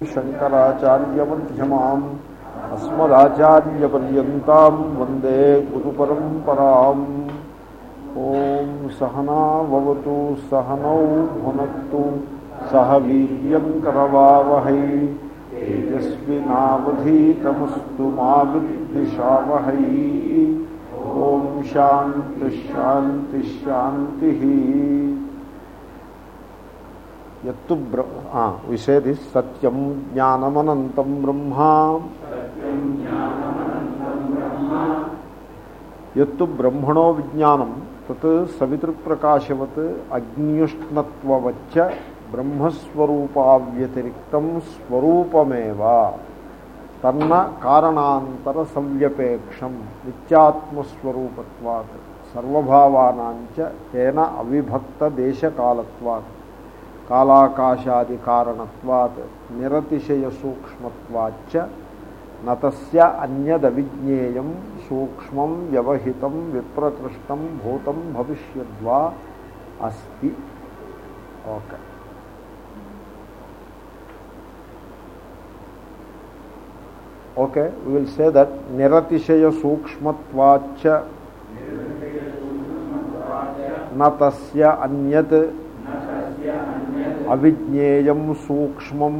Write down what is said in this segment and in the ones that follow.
శంకరాచార్యమ్యమాం అస్మదాచార్యపర్యంతం వందే గురు పరంపరాం ఓం సహనావతు సహనౌ భునక్తు సహ వీర్యం కరవావహై తేజస్వినావధీతమస్తు మా విద్విషావహై ఓం శాంతిశాంతిశాంతి ఎత్తు బ్ర విషేది సత్యం జ్ఞానమనంతం బ్రహ్మ. ఎత్తు బ్రహ్మణో విజ్ఞానం తత్ సవితృప్రకాశవత్ అగ్నియుష్ణత్వవచ్చ బ్రహ్మస్వరూపావ్యతిరిక్తం స్వరూపమేవ. తన్న కారణాంతర సవ్యపేక్షం నిత్యాత్మస్వరూపత్వాత్ సర్వభావానాంచ తేన అవిభక్త దేశకాలత్వాత్. కాలాకాశాది కారణత్వాత్ నిరతిశయ సూక్ష్మత్వాచ్చ నతస్య అన్యదవిజ్ఞేయం సూక్ష్మం వ్యవహితం విప్రకృష్టం భూతం భవిష్యద్వా అస్తి. Okay. Okay we will say that నిరతిశయ సూక్ష్మత్వాచ్చ నతస్య అన్యత్ అవిజ్ఞేయం సూక్ష్మం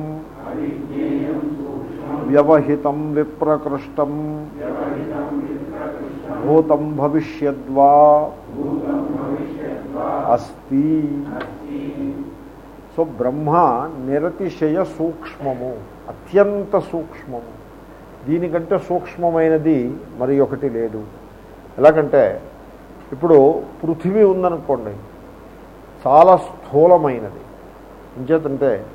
వ్యవహితం విప్రకృష్టం భూతం భవిష్యద్వా అస్తి. సో బ్రహ్మ నిరతిశయ సూక్ష్మము అత్యంత సూక్ష్మము. దీనికంటే సూక్ష్మమైనది మరి ఒకటి లేదు. ఎలాగంటే ఇప్పుడు పృథివీ ఉందనుకోండి చాలా స్థూలమైనది. ఇంచేతంటే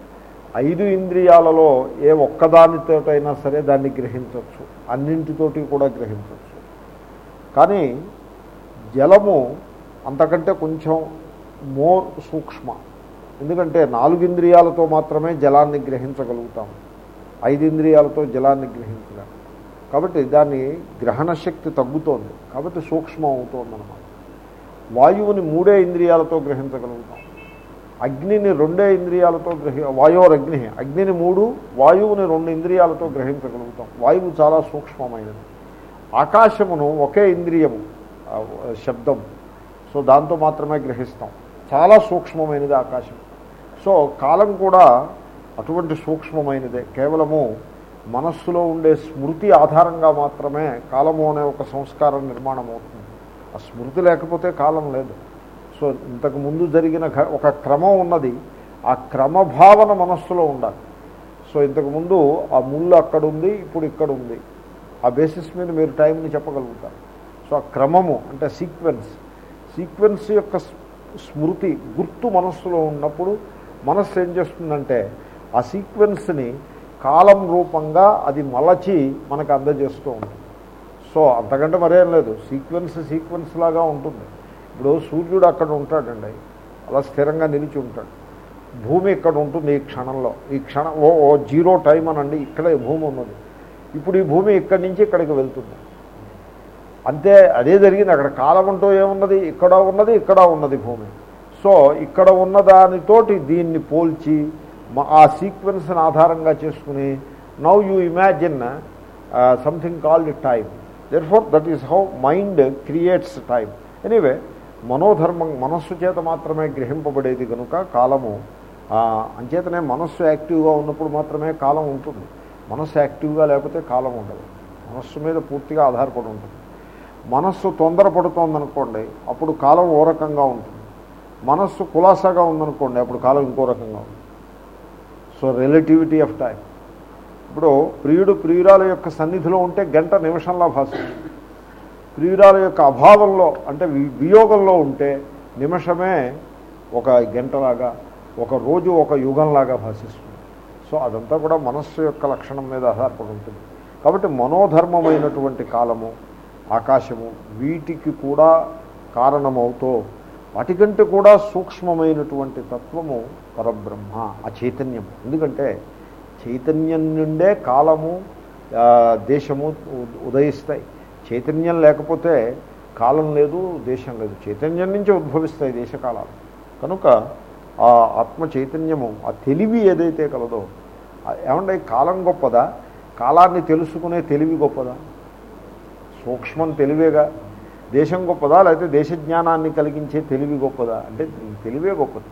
ఐదు ఇంద్రియాలలో ఏ ఒక్కదానితోటైనా సరే దాన్ని గ్రహించవచ్చు. అన్నింటితోటి కూడా గ్రహించవచ్చు. కానీ జలము అంతకంటే కొంచెం మోర్ సూక్ష్మ. ఎందుకంటే నాలుగు ఇంద్రియాలతో మాత్రమే జలాన్ని గ్రహించగలుగుతాము ఐదు ఇంద్రియాలతో జలాన్ని గ్రహించలేం. కాబట్టి దాని గ్రహణ శక్తి తగ్గుతోంది. కాబట్టి సూక్ష్మం అవుతోందన్నమాట. వాయువుని మూడే ఇంద్రియాలతో గ్రహించగలుగుతాం. అగ్నిని రెండే ఇంద్రియాలతో గ్రహి వాయోరగ్ని అగ్నిని మూడు వాయువుని రెండు ఇంద్రియాలతో గ్రహించగలుగుతాం. వాయువు చాలా సూక్ష్మమైనది. ఆకాశమును ఒకే ఇంద్రియము శబ్దం. సో దాంతో మాత్రమే గ్రహిస్తాం. చాలా సూక్ష్మమైనది ఆకాశం. సో కాలం కూడా అటువంటి సూక్ష్మమైనదే. కేవలము మనస్సులో ఉండే స్మృతి ఆధారంగా మాత్రమే కాలము అనే ఒక సంస్కారం నిర్మాణం అవుతుంది ఆ స్మృతి లేకపోతే కాలం లేదు. సో ఇంతకు ముందు జరిగిన ఒక క్రమం ఉన్నది. ఆ క్రమభావన మనస్సులో ఉండాలి. సో ఇంతకుముందు ఆ ముళ్ళు అక్కడ ఉంది ఇప్పుడు ఇక్కడ ఉంది ఆ బేసిస్ మీద మీరు టైంని చెప్పగలుగుతారు. సో ఆ క్రమము అంటే సీక్వెన్స్. సీక్వెన్స్ యొక్క స్మృతి గుర్తు మనస్సులో ఉన్నప్పుడు మనస్సు ఏం చేస్తుందంటే ఆ సీక్వెన్స్ని కాలం రూపంగా అది మలచి మనకు అందజేస్తూ ఉంటుంది. సో అంతకంటే మరేం లేదు. సీక్వెన్స్ సీక్వెన్స్ లాగా ఉంటుంది. ఇప్పుడు సూర్యుడు అక్కడ ఉంటాడండి. అలా స్థిరంగా నిలిచి ఉంటాడు. భూమి ఇక్కడ ఉంటుంది ఈ క్షణంలో. ఈ క్షణం ఓ ఓ జీరో టైం అనండి ఇక్కడే భూమి ఉన్నది. ఇప్పుడు ఈ భూమి ఇక్కడి నుంచి ఇక్కడికి వెళ్తుంది. అంతే అదే జరిగింది. అక్కడ కాలం అంటూ ఏమున్నది? ఇక్కడ ఉన్నది ఇక్కడ ఉన్నది భూమి. సో ఇక్కడ ఉన్న దానితోటి దీన్ని పోల్చి ఆ సీక్వెన్స్ని ఆధారంగా చేసుకుని now you imagine something called time therefore that is how mind creates time anyway మనోధర్మం మనస్సు చేత మాత్రమే గ్రహింపబడేది కనుక కాలము అంచేతనే మనస్సు యాక్టివ్గా ఉన్నప్పుడు మాత్రమే కాలం ఉంటుంది. మనస్సు యాక్టివ్గా లేకపోతే కాలం ఉండదు. మనస్సు మీద పూర్తిగా ఆధారపడి ఉంటుంది. మనస్సు తొందరపడుతోందనుకోండి అప్పుడు కాలం ఓ రకంగా ఉంటుంది. మనస్సు కులాసాగా ఉందనుకోండి అప్పుడు కాలం ఇంకో రకంగా ఉంటుంది. సో రిలేటివిటీ ఆఫ్ టైం ఇప్పుడు ప్రియుడు ప్రియురాల యొక్క సన్నిధిలో ఉంటే గంట నిమిషంలా భాషిస్తుంది ప్రియురాల యొక్క అభావంలో అంటే వియోగంలో ఉంటే నిమిషమే ఒక గంటలాగా ఒక రోజు ఒక యుగంలాగా భాషిస్తుంది. సో అదంతా కూడా మనస్సు యొక్క లక్షణం మీద ఆధారపడి ఉంటుంది. కాబట్టి మనోధర్మమైనటువంటి కాలము ఆకాశము వీటికి కూడా కారణమవుతూ వాటికంటే కూడా సూక్ష్మమైనటువంటి తత్వము పరబ్రహ్మ ఆ చైతన్యం ఎందుకంటే చైతన్యం నుండే కాలము దేశము ఉదయిస్తాయి. చైతన్యం లేకపోతే కాలం లేదు దేశం లేదు. చైతన్యం నుంచి ఉద్భవిస్తాయి దేశకాలాలు. కనుక ఆ ఆత్మ చైతన్యము ఆ తెలివి ఏదైతే కలదో ఏమంటే కాలం గొప్పదా? కాలాన్ని తెలుసుకునే తెలివి గొప్పదా? సూక్ష్మం తెలివేగా? దేశం గొప్పదా? లేకపోతే దేశ జ్ఞానాన్ని కలిగించే తెలివి గొప్పదా? అంటే తెలివే గొప్పది.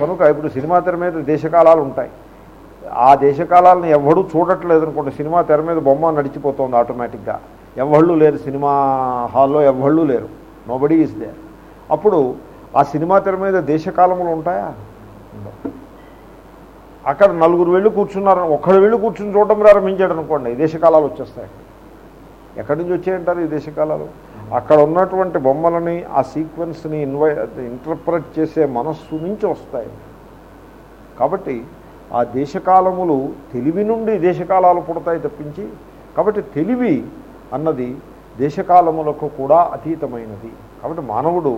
కనుక ఇప్పుడు సినిమా తెర మీద దేశకాలాలు ఉంటాయి. ఆ దేశకాలాలను ఎవడూ చూడట్లేదు అనుకోండి సినిమా తెర మీద బొమ్మ నడిచిపోతుంది ఆటోమేటిక్గా. ఎవళ్ళు లేరు సినిమా హాల్లో ఎవళ్ళు లేరు. నోబడీ ఈజ్ దే అప్పుడు ఆ సినిమా తెర మీద దేశకాలములు ఉంటాయా? అక్కడ నలుగురు వెళ్ళి కూర్చున్నారు ఒక్కడు వెళ్ళి కూర్చుని చూడటం ప్రారంభించాడు అనుకోండి ఈ దేశకాలాలు వచ్చేస్తాయి. ఎక్కడి నుంచి వచ్చాయంటారు ఈ దేశకాలాలు? అక్కడ ఉన్నటువంటి బొమ్మలని ఆ సీక్వెన్స్ని ఇన్వై ఇంటర్ప్రెట్ చేసే మనస్సు నుంచి వస్తాయి. కాబట్టి ఆ దేశకాలములు తెలివి నుండి దేశకాలాలు పుడతాయి తప్పించి కాబట్టి తెలివి అన్నది దేశకాలములకు కూడా అతీతమైనది. కాబట్టి మానవుడు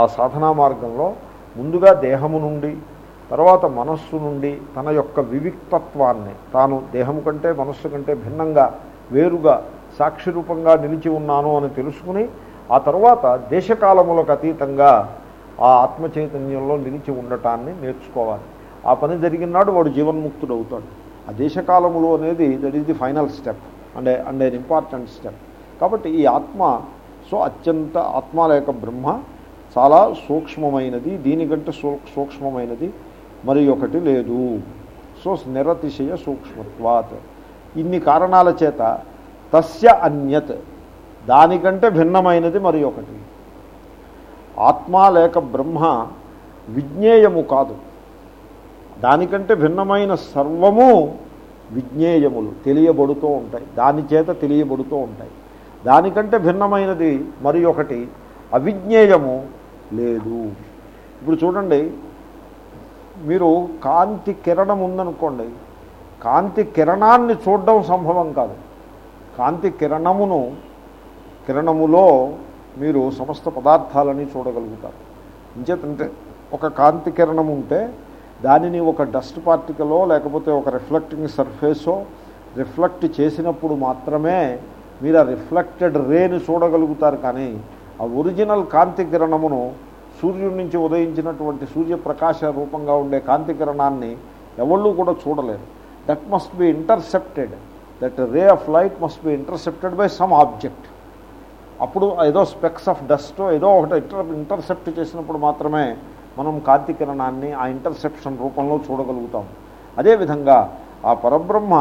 ఆ సాధనా మార్గంలో ముందుగా దేహము నుండి తర్వాత మనస్సు నుండి తన యొక్క వివిక్తత్వాన్ని తాను దేహము కంటే మనస్సు కంటే భిన్నంగా వేరుగా సాక్షి రూపంగా నిలిచి ఉన్నాను అని తెలుసుకుని ఆ తర్వాత దేశకాలములకు అతీతంగా ఆ ఆత్మ చైతన్యంలో నిలిచి ఉండటాన్ని నేర్చుకోవాలి. ఆ పని జరిగినాడు వాడు జీవన్ముక్తుడు అవుతాడు ఆ దేశకాలములు అనేది that is the final step and and an important step కాబట్టి ఈ ఆత్మ సో అత్యంత ఆత్మ లేక బ్రహ్మ చాలా సూక్ష్మమైనది దీనికంటే సూక్ష్మమైనది మరి ఒకటి లేదు సో నిరతిశయ సూక్ష్మత్వాత్ ఇన్ని కారణాల చేత తస్య అన్యత్ దానికంటే భిన్నమైనది మరి ఒకటి ఆత్మ లేక బ్రహ్మ విజ్ఞేయము కాదు దానికంటే భిన్నమైన సర్వము విజ్ఞేయములు తెలియబడుతూ ఉంటాయి. దాని చేత తెలియబడుతూ ఉంటాయి. దానికంటే భిన్నమైనది మరి ఒకటి అవిజ్ఞేయము లేదు. ఇప్పుడు చూడండి మీరు కాంతి కిరణం ఉందనుకోండి కాంతి కిరణాన్ని చూడడం సంభవం కాదు. కాంతి కిరణమును కిరణములో మీరు సమస్త పదార్థాలని చూడగలుగుతారు. ఇంచేతంటే ఒక కాంతి కిరణం ఉంటే దానిని ఒక డస్ట్ పార్టికలో లేకపోతే ఒక రిఫ్లెక్టింగ్ సర్ఫేసో రిఫ్లెక్ట్ చేసినప్పుడు మాత్రమే మీరు ఆ రిఫ్లెక్టెడ్ రేని చూడగలుగుతారు కానీ ఆ ఒరిజినల్ కాంతి కిరణమును సూర్యుడి నుంచి ఉదయించినటువంటి సూర్యప్రకాశ రూపంగా ఉండే కాంతి కిరణాన్ని ఎవళ్ళు కూడా చూడలేరు. That must be intercepted that ray of light must be intercepted by some object అప్పుడు ఏదో స్పెక్స్ ఆఫ్ డస్ట్ ఏదో ఒకటి ఇంటర్ ఇంటర్సెప్ట్ చేసినప్పుడు మాత్రమే మనం కాంతి కిరణాన్ని ఆ ఇంటర్సెప్షన్ రూపంలో చూడగలుగుతాం. అదేవిధంగా ఆ పరబ్రహ్మ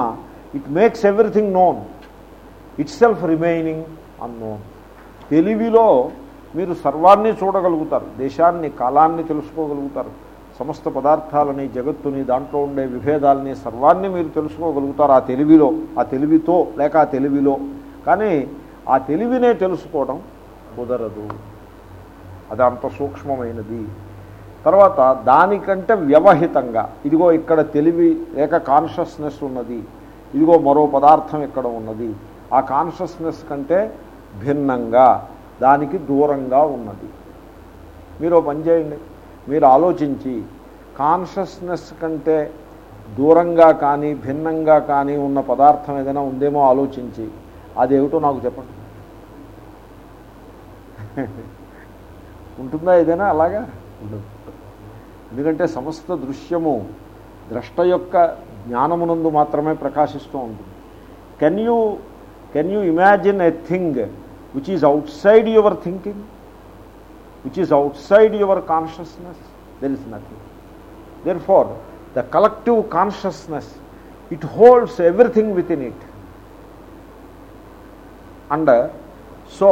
it makes everything known itself remaining unknown తెలివిలో మీరు సర్వాన్ని చూడగలుగుతారు దేశాన్ని కాలాన్ని తెలుసుకోగలుగుతారు సమస్త పదార్థాలని జగత్తుని దాంట్లో ఉండే విభేదాలని సర్వాన్ని మీరు తెలుసుకోగలుగుతారు ఆ తెలివిలో ఆ తెలివితో లేక ఆ తెలివిలో. కానీ ఆ తెలివినే తెలుసుకోవడం కుదరదు. అది అంత సూక్ష్మమైనది. తర్వాత దానికంటే వ్యవహితంగా ఇదిగో ఇక్కడ తెలివి లేక కాన్షియస్నెస్ ఉన్నది ఇదిగో మరో పదార్థం ఇక్కడ ఉన్నది ఆ కాన్షియస్నెస్ కంటే భిన్నంగా దానికి దూరంగా ఉన్నది. మీరు పని చేయండి మీరు ఆలోచించి కాన్షియస్నెస్ కంటే దూరంగా కానీ భిన్నంగా కానీ ఉన్న పదార్థం ఏదైనా ఉందేమో ఆలోచించి అదేమిటో నాకు చెప్పండి. ఉంటుందా ఏదైనా అలాగా? ఉండదు. ఎందుకంటే సమస్త దృశ్యము ద్రష్ట యొక్క జ్ఞానమునందు మాత్రమే ప్రకాశిస్తూ ఉంటుంది. Can you can you imagine a thing which is outside your thinking which is outside your consciousness there is nothing therefore the collective consciousness it holds everything within it and so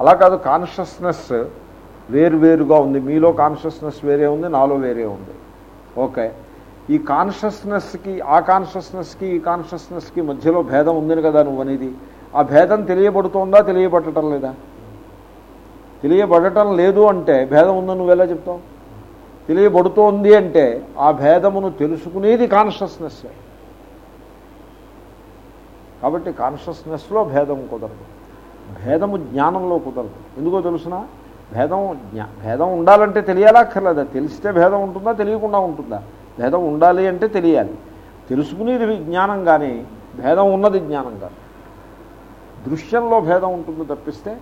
అలా కాదు consciousness వేరువేరుగా ఉంది. మీలో consciousness వేరే ఉంది నాలో వేరే ఉంది. ఓకే. ఈ కాన్షియస్నెస్కి ఆ కాన్షియస్నెస్కి ఈ కాన్షియస్నెస్కి మధ్యలో భేదం ఉందని కదా నువ్వు అనేది. ఆ భేదం తెలియబడుతోందా తెలియబడటం లేదా? తెలియబడటం లేదు అంటే భేదం ఉందని నువ్వు ఎలా చెప్తావు? తెలియబడుతోంది అంటే ఆ భేదమును తెలుసుకునేది కాన్షియస్నెస్ కాబట్టి కాన్షియస్నెస్లో భేదం కుదరదు. భేదము జ్ఞానంలో కుదరదు. ఎందుకో తెలుసునా? భేదం జ్ఞా భేదం ఉండాలంటే తెలియాలా? అక్కర్లేదా? తెలిస్తే భేదం ఉంటుందా? తెలియకుండా ఉంటుందా? భేదం ఉండాలి అంటే తెలియాలి. తెలుసుకునేది జ్ఞానం కానీ భేదం ఉన్నది జ్ఞానం కాదు. దృశ్యంలో భేదం ఉంటుంది తప్పిస్తే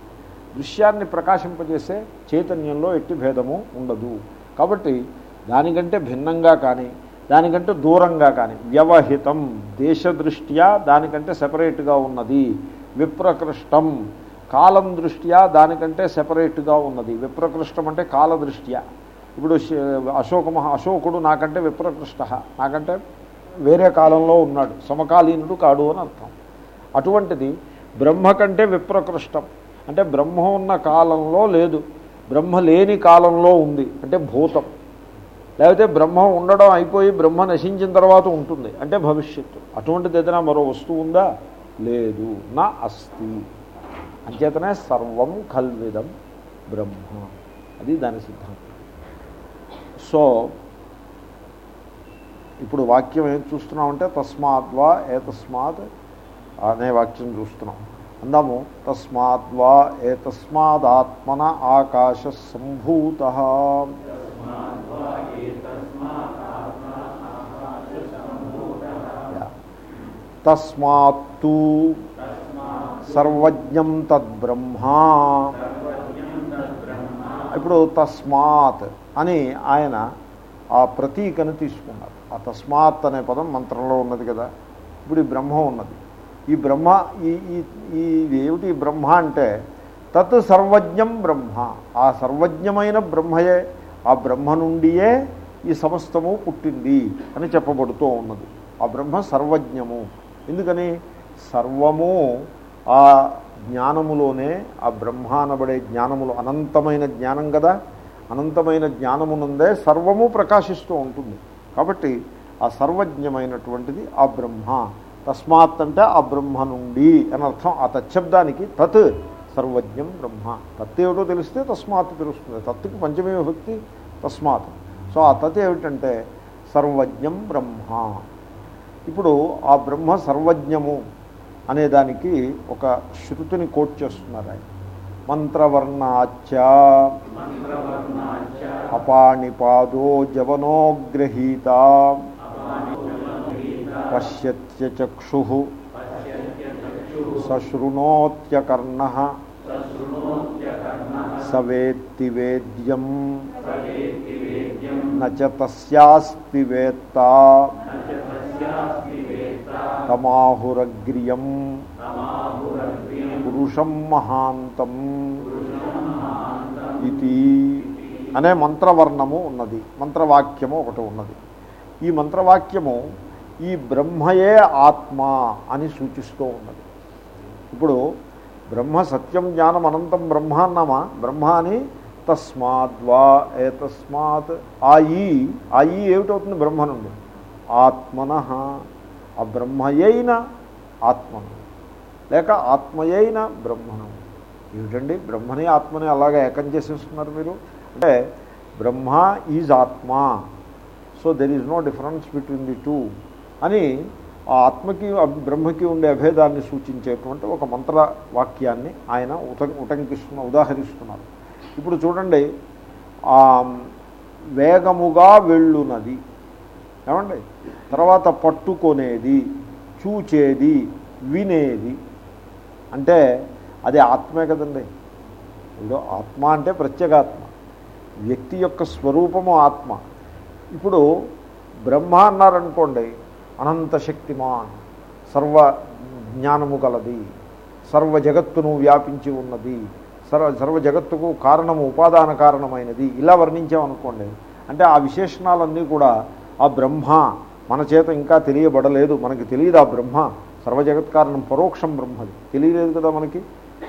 దృశ్యాన్ని ప్రకాశింపజేసే చైతన్యంలో ఎట్టి భేదము ఉండదు. కాబట్టి దానికంటే భిన్నంగా కానీ దానికంటే దూరంగా కానీ వ్యవహితం దేశదృష్ట్యా దానికంటే సెపరేట్గా ఉన్నది. విప్రకృష్టం. కాలం దృష్ట్యా దానికంటే సెపరేట్గా ఉన్నది. విప్రకృష్టం అంటే కాలదృష్ట్యా ఇప్పుడు అశోక మహా అశోకుడు నాకంటే విప్రకృష్ట నాకంటే వేరే కాలంలో ఉన్నాడు. సమకాలీనుడు కాడు అని అర్థం. అటువంటిది బ్రహ్మ కంటే విప్రకృష్టం. అంటే బ్రహ్మ ఉన్న కాలంలో లేదు. బ్రహ్మ లేని కాలంలో ఉంది. అంటే భూతం. లేకపోతే బ్రహ్మ ఉండడం అయిపోయి బ్రహ్మ నశించిన తర్వాత ఉంటుంది. అంటే భవిష్యత్తు. అటువంటిది ఏదైనా మరో వస్తువు ఉందా? లేదు. నా అస్తి అంచేతనే సర్వం కల్విదం బ్రహ్మ. అది దాని సిద్ధాంతం. సో ఇప్పుడు వాక్యం ఏం చూస్తున్నామంటే తస్మాద్వా ఏతస్మాత్ అనే వాక్యం చూస్తున్నాం. అందాము తస్మాద్వా ఏతస్మాదాత్మన ఆకాశ సంభూత. తస్మాత్తు సర్వజ్ఞం తద్బ్రహ్మా ఇప్పుడు తస్మాత్ అని ఆయన ఆ ప్రతీకను తీసుకున్నారు. ఆ తస్మాత్ అనే పదం మంత్రంలో ఉన్నది కదా ఇప్పుడు ఈ బ్రహ్మ ఉన్నది. ఈ బ్రహ్మ ఈ ఈ ఏమిటి బ్రహ్మ అంటే తత్ సర్వజ్ఞం బ్రహ్మ. ఆ సర్వజ్ఞమైన బ్రహ్మయే ఆ బ్రహ్మ నుండియే ఈ సమస్తము పుట్టింది అని చెప్పబడుతూ ఉన్నది. ఆ బ్రహ్మ సర్వజ్ఞము. ఎందుకని? సర్వము ఆ జ్ఞానములోనే ఆ బ్రహ్మ అనబడే జ్ఞానములు అనంతమైన జ్ఞానం కదా? అనంతమైన జ్ఞానమునందే సర్వము ప్రకాశిస్తూ ఉంటుంది. కాబట్టి ఆ సర్వజ్ఞమైనటువంటిది ఆ బ్రహ్మ. తస్మాత్ అంటే ఆ బ్రహ్మ నుండి అని అర్థం. ఆ తచ్చబ్దానికి తత్ సర్వజ్ఞం బ్రహ్మ. తత్ ఏమిటో తెలిస్తే తస్మాత్ తెలుస్తుంది. తత్తుకి పంచమే విభక్తి తస్మాత్. సో ఆ తత్ ఏమిటంటే సర్వజ్ఞం బ్రహ్మ. ఇప్పుడు ఆ బ్రహ్మ సర్వజ్ఞము. అనే దానికి ఒక శృతిని కోట్ చేస్తున్నారు ఆయన. మంత్రవర్ణాచ. అపాణిపాదో జవనోగ్రహీత. పశ్యత్య చక్షు. సశృణోత్యకర్ణ. సవేత్తి వేద్యం. తస్యాస్తి వేత్త. తమాహురగ్రియం. పురుషం మహాంతం ఇది అనే మంత్రవర్ణము ఉన్నది. మంత్రవాక్యము ఒకటి ఉన్నది. ఈ మంత్రవాక్యము ఈ బ్రహ్మయే ఆత్మ అని సూచిస్తూ ఉన్నది. ఇప్పుడు బ్రహ్మ సత్యం జ్ఞానం అనంతం బ్రహ్మ అన్నామా? బ్రహ్మ అని తస్మాద్వా ఏ తస్మాత్. ఆ ఈ ఆ ఈ ఏమిటవుతుంది బ్రహ్మ నుండి? ఆత్మన. ఆ బ్రహ్మయైన ఆత్మను. లేక ఆత్మయైన బ్రహ్మను. ఏమిటండి? బ్రహ్మని ఆత్మని అలాగే ఏకం చేసేస్తున్నారు మీరు? అంటే Brahma is atma. So there is no difference between the two అని ఆ ఆత్మకి బ్రహ్మకి ఉండే అభేదాన్ని సూచించేటువంటి ఒక మంత్ర వాక్యాన్ని ఆయన ఉట ఉటంకిస్తున్న ఉదాహరిస్తున్నారు. ఇప్పుడు చూడండి వేగముగా వెళ్ళునది. ఏమండి? తర్వాత పట్టుకొనేది చూచేది వినేది. అంటే అది ఆత్మే కదండి. ఇప్పుడు ఆత్మ అంటే ప్రత్యేగాత్మ. వ్యక్తి యొక్క స్వరూపము ఆత్మ. ఇప్పుడు బ్రహ్మ అన్నారనుకోండి అనంత శక్తిమాన్ సర్వ జ్ఞానము గలది సర్వ జగత్తును వ్యాపించి ఉన్నది సర్వ సర్వ జగత్తుకు కారణము ఉపాదాన కారణమైనది ఇలా వర్ణించామనుకోండి అంటే ఆ విశేషణాలన్నీ కూడా ఆ బ్రహ్మ మన చేత ఇంకా తెలియబడలేదు మనకి తెలియదు ఆ బ్రహ్మ. సర్వజగత్ కారణం పరోక్షం బ్రహ్మది. తెలియలేదు కదా మనకి?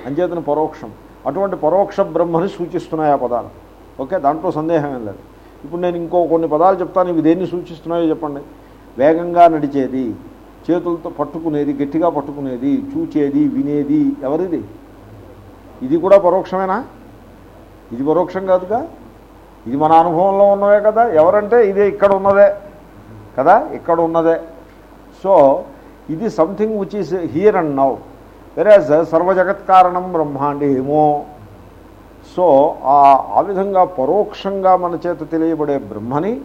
అంచేతన పరోక్షం. అటువంటి పరోక్ష బ్రహ్మని సూచిస్తున్నాయి ఆ పదాలు. ఓకే దాంట్లో సందేహం ఏం లేదు. ఇప్పుడు నేను ఇంకో కొన్ని పదాలు చెప్తాను ఇవి దేన్ని సూచిస్తున్నాయో చెప్పండి. వేగంగా నడిచేది చేతులతో పట్టుకునేది గట్టిగా పట్టుకునేది చూచేది వినేది ఎవరిది? ఇది కూడా పరోక్షమేనా? ఇది పరోక్షం కాదుగా? ఇది మన అనుభవంలో ఉన్నవే కదా? ఎవరంటే ఇదే ఇక్కడ ఉన్నదే కదా? ఇక్కడ ఉన్నదే. సో ఇది something which is here and now వెరాజ్ సర్వజగత్ కారణం బ్రహ్మ అంటే ఏమో. సో ఆ ఆ విధంగా పరోక్షంగా మన చేత తెలియబడే బ్రహ్మని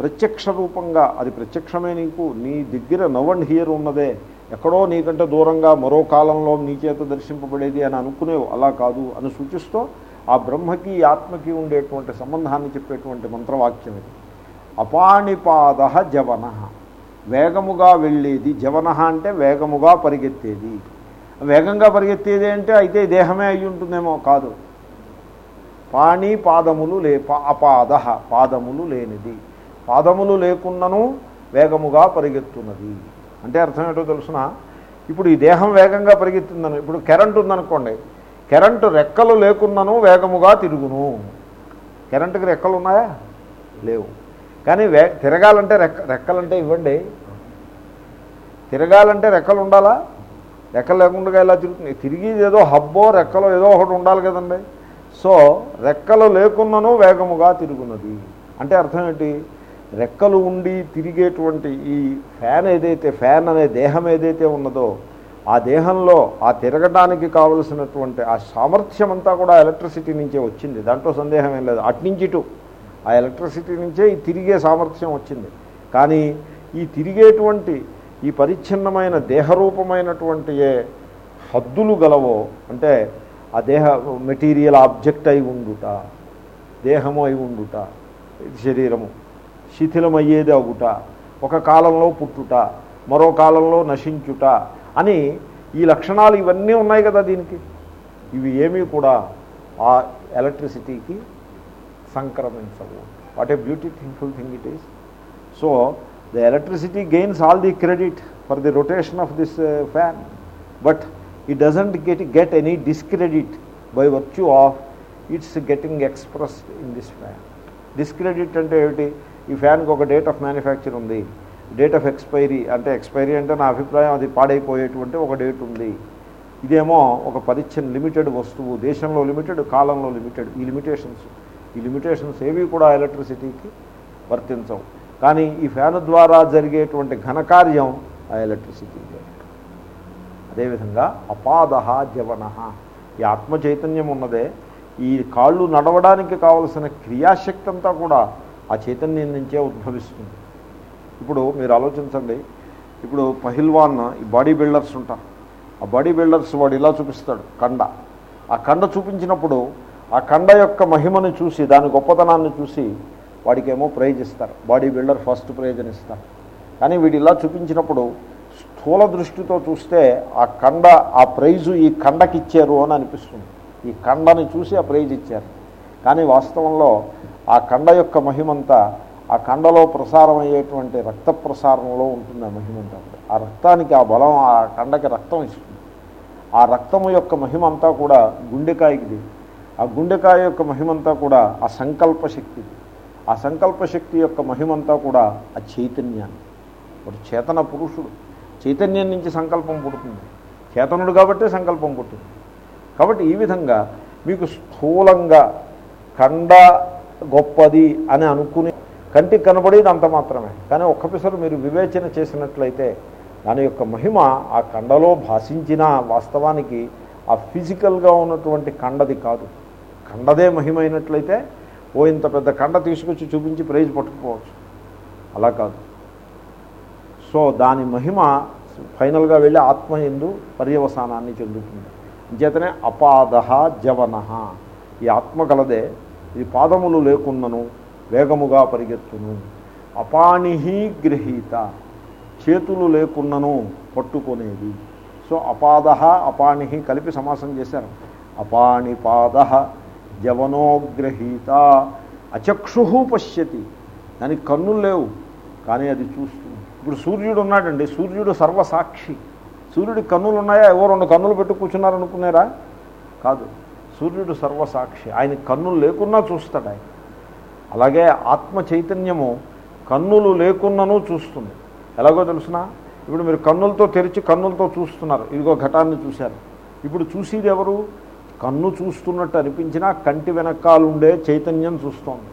ప్రత్యక్ష రూపంగా అది ప్రత్యక్షమే నీకు. నీ దగ్గర నవ్ అండ్ హియర్ ఉన్నదే. ఎక్కడో నీకంటే దూరంగా మరో కాలంలో నీ చేత దర్శింపబడేది అని అనుకునేవు. అలా కాదు. అని సూచిస్తూ ఆ బ్రహ్మకి ఆత్మకి ఉండేటువంటి సంబంధాన్ని చెప్పేటువంటి మంత్రవాక్యం ఇది. అపాణిపాద జవన. వేగముగా వెళ్ళేది జవన అంటే వేగముగా పరిగెత్తేది. వేగంగా పరిగెత్తేది అంటే అయితే దేహమే అయి ఉంటుందేమో కాదు. పాణి పాదములు లే అపాద పాదములు లేనిది. పాదములు లేకున్నను వేగముగా పరిగెత్తున్నది. అంటే అర్థం ఏంటో తెలుసిన? ఇప్పుడు ఈ దేహం వేగంగా పరిగెత్తుందని ఇప్పుడు కరెంట్ ఉందనుకోండి కరెంటు రెక్కలు లేకున్నను వేగముగా తిరుగును. కరెంటుకి రెక్కలు ఉన్నాయా లేవు. కానీ వే తిరగాలంటే రెక్క రెక్కలంటే ఇవ్వండి. తిరగాలంటే రెక్కలు ఉండాలా? రెక్కలు లేకుండా ఎలా తిరుగుతుంది? తిరిగి ఏదో హబ్బో రెక్కలో ఏదో ఒకటి ఉండాలి కదండి. సో రెక్కలు లేకున్నను వేగముగా తిరుగున్నది అంటే అర్థం ఏంటి? రెక్కలు ఉండి తిరిగేటువంటి ఈ ఫ్యాన్ ఏదైతే ఫ్యాన్ అనే దేహం ఏదైతే ఉన్నదో ఆ దేహంలో ఆ తిరగడానికి కావలసినటువంటి ఆ సామర్థ్యం అంతా కూడా ఎలక్ట్రిసిటీ నుంచే వచ్చింది. దాంట్లో సందేహం ఏం లేదు అట్నుంచి ఇటు. ఆ ఎలక్ట్రిసిటీ నుంచే ఈ తిరిగే సామర్థ్యం వచ్చింది. కానీ ఈ తిరిగేటువంటి ఈ పరిచ్ఛిన్నమైన దేహరూపమైనటువంటి ఏ హద్దులు గలవో అంటే ఆ దేహ మెటీరియల్ ఆబ్జెక్ట్ అయి ఉండుట దేహము అయి ఉండుట ఇది శరీరము శిథిలమయ్యేది అగుట ఒక కాలంలో పుట్టుట మరో కాలంలో నశించుట అని ఈ లక్షణాలు ఇవన్నీ ఉన్నాయి కదా దీనికి. ఇవి ఏమీ కూడా ఆ ఎలక్ట్రిసిటీకి సంక్రమించవు. What a beauty thingful thing it is. So the electricity gains all the credit for the rotation of this fan but it doesn't get get any discredit by virtue of its getting express in this fan discredit అంటే ఏమిటి? ఈ ఫ్యాన్కి ఒక date of manufacture ఉంది. Date of expiry అంటే expiry అంటే నా అభిప్రాయం అది పాడైపోయేటువంటి ఒక డేట్ ఉంది. ఇదేమో ఒక పరిచ్ఛన్ లిమిటెడ్ వస్తువు దేశంలో లిమిటెడ్ కాలంలో లిమిటెడ్ ఈ లిమిటేషన్స్ ఈ లిమిటేషన్స్ ఏవి కూడా ఎలక్ట్రిసిటీకి వర్తించవు. కానీ ఈ ఫ్యాన్ ద్వారా జరిగేటువంటి ఘనకార్యం ఆ ఎలక్ట్రిసిటీ అదేవిధంగా అపాద జవన ఈ ఆత్మ చైతన్యం ఉన్నదే. ఈ కాళ్ళు నడవడానికి కావలసిన క్రియాశక్తి అంతా కూడా ఆ చైతన్యం నుంచే ఉద్భవిస్తుంది. ఇప్పుడు మీరు ఆలోచించండి. ఇప్పుడు పహిల్వాన్ ఈ బాడీ బిల్డర్స్ ఉంటారు ఆ బాడీ బిల్డర్స్ వాడు ఇలా చూపిస్తాడు కండ. ఆ కండ చూపించినప్పుడు ఆ కండ యొక్క మహిమను చూసి దాని గొప్పతనాన్ని చూసి వాడికేమో ప్రైజ్ ఇస్తారు. బాడీ బిల్డర్ ఫస్ట్ ప్రైజ్ అని ఇస్తారు. కానీ వీడు ఇలా చూపించినప్పుడు స్థూల దృష్టితో చూస్తే ఆ కండ ఆ ప్రైజు ఈ కండకి ఇచ్చారు అని అనిపిస్తుంది. ఈ కండని చూసి ఆ ప్రైజ్ ఇచ్చారు. కానీ వాస్తవంలో ఆ కండ యొక్క మహిమంతా ఆ కండలో ప్రసారం అయ్యేటువంటి రక్త ప్రసారంలో ఉంటుంది ఆ మహిమ కూడా. ఆ రక్తానికి ఆ బలం ఆ కండకి రక్తం ఇస్తుంది. ఆ రక్తము యొక్క మహిమంతా కూడా గుండెకాయకిది ఆ గుండెకాయ యొక్క మహిమంతా కూడా ఆ సంకల్ప శక్తిది ఆ సంకల్ప శక్తి యొక్క మహిమంతా కూడా ఆ చైతన్యాన్ని. ఒక చేతన పురుషుడు. చైతన్యం నుంచి సంకల్పం పుడుతుంది. చేతనుడు కాబట్టి సంకల్పం పుట్టింది. కాబట్టి ఈ విధంగా మీకు స్థూలంగా కండ గొప్పది అని అనుకుని కంటికి కనబడేది అంత మాత్రమే. కానీ ఒక్క పిసరు మీరు వివేచన చేసినట్లయితే దాని యొక్క మహిమ ఆ కండలో భాషించిన వాస్తవానికి ఆ ఫిజికల్గా ఉన్నటువంటి కండది కాదు. కండదే మహిమ అయినట్లయితే ఓ ఇంత పెద్ద కండ తీసుకొచ్చి చూపించి ప్రైజ్ పట్టుకుపోవచ్చు. అలా కాదు. సో దాని మహిమ ఫైనల్గా వెళ్ళి ఆత్మ ఎందు పర్యవసానాన్ని చెందుతుంది. అంచేతనే అపాద జవన ఈ ఆత్మ కలదే ఇది పాదములు లేకున్నను వేగముగా పరిగెత్తును. అపాణిహి గృహీత. చేతులు లేకున్నను పట్టుకునేది. సో అపాద అపాణి కలిపి సమాసం చేశారు. అపాణిపాద జవనోగ్రహీత అచక్షు పశ్యతి. దానికి కన్నులు లేవు కానీ అది చూస్తుంది. ఇప్పుడు సూర్యుడు ఉన్నాడండి. సూర్యుడు సర్వసాక్షి. సూర్యుడికి కన్నులు ఉన్నాయా? ఎవరు రెండు కన్నులు పెట్టు కూర్చున్నారనుకున్నారా? కాదు. సూర్యుడు సర్వసాక్షి. ఆయన కన్నులు లేకున్నా చూస్తాడు ఆయన అలాగే ఆత్మ చైతన్యము కన్నులు లేకున్నను చూస్తుంది. ఎలాగో తెలుసిన? ఇప్పుడు మీరు కన్నులతో తెరిచి కన్నులతో చూస్తున్నారు. ఇదిగో ఘటాన్ని చూశారు. ఇప్పుడు చూసేది ఎవరు? కన్ను చూస్తున్నట్టు అనిపించినా కంటి వెనకాలుండే చైతన్యం చూస్తోంది.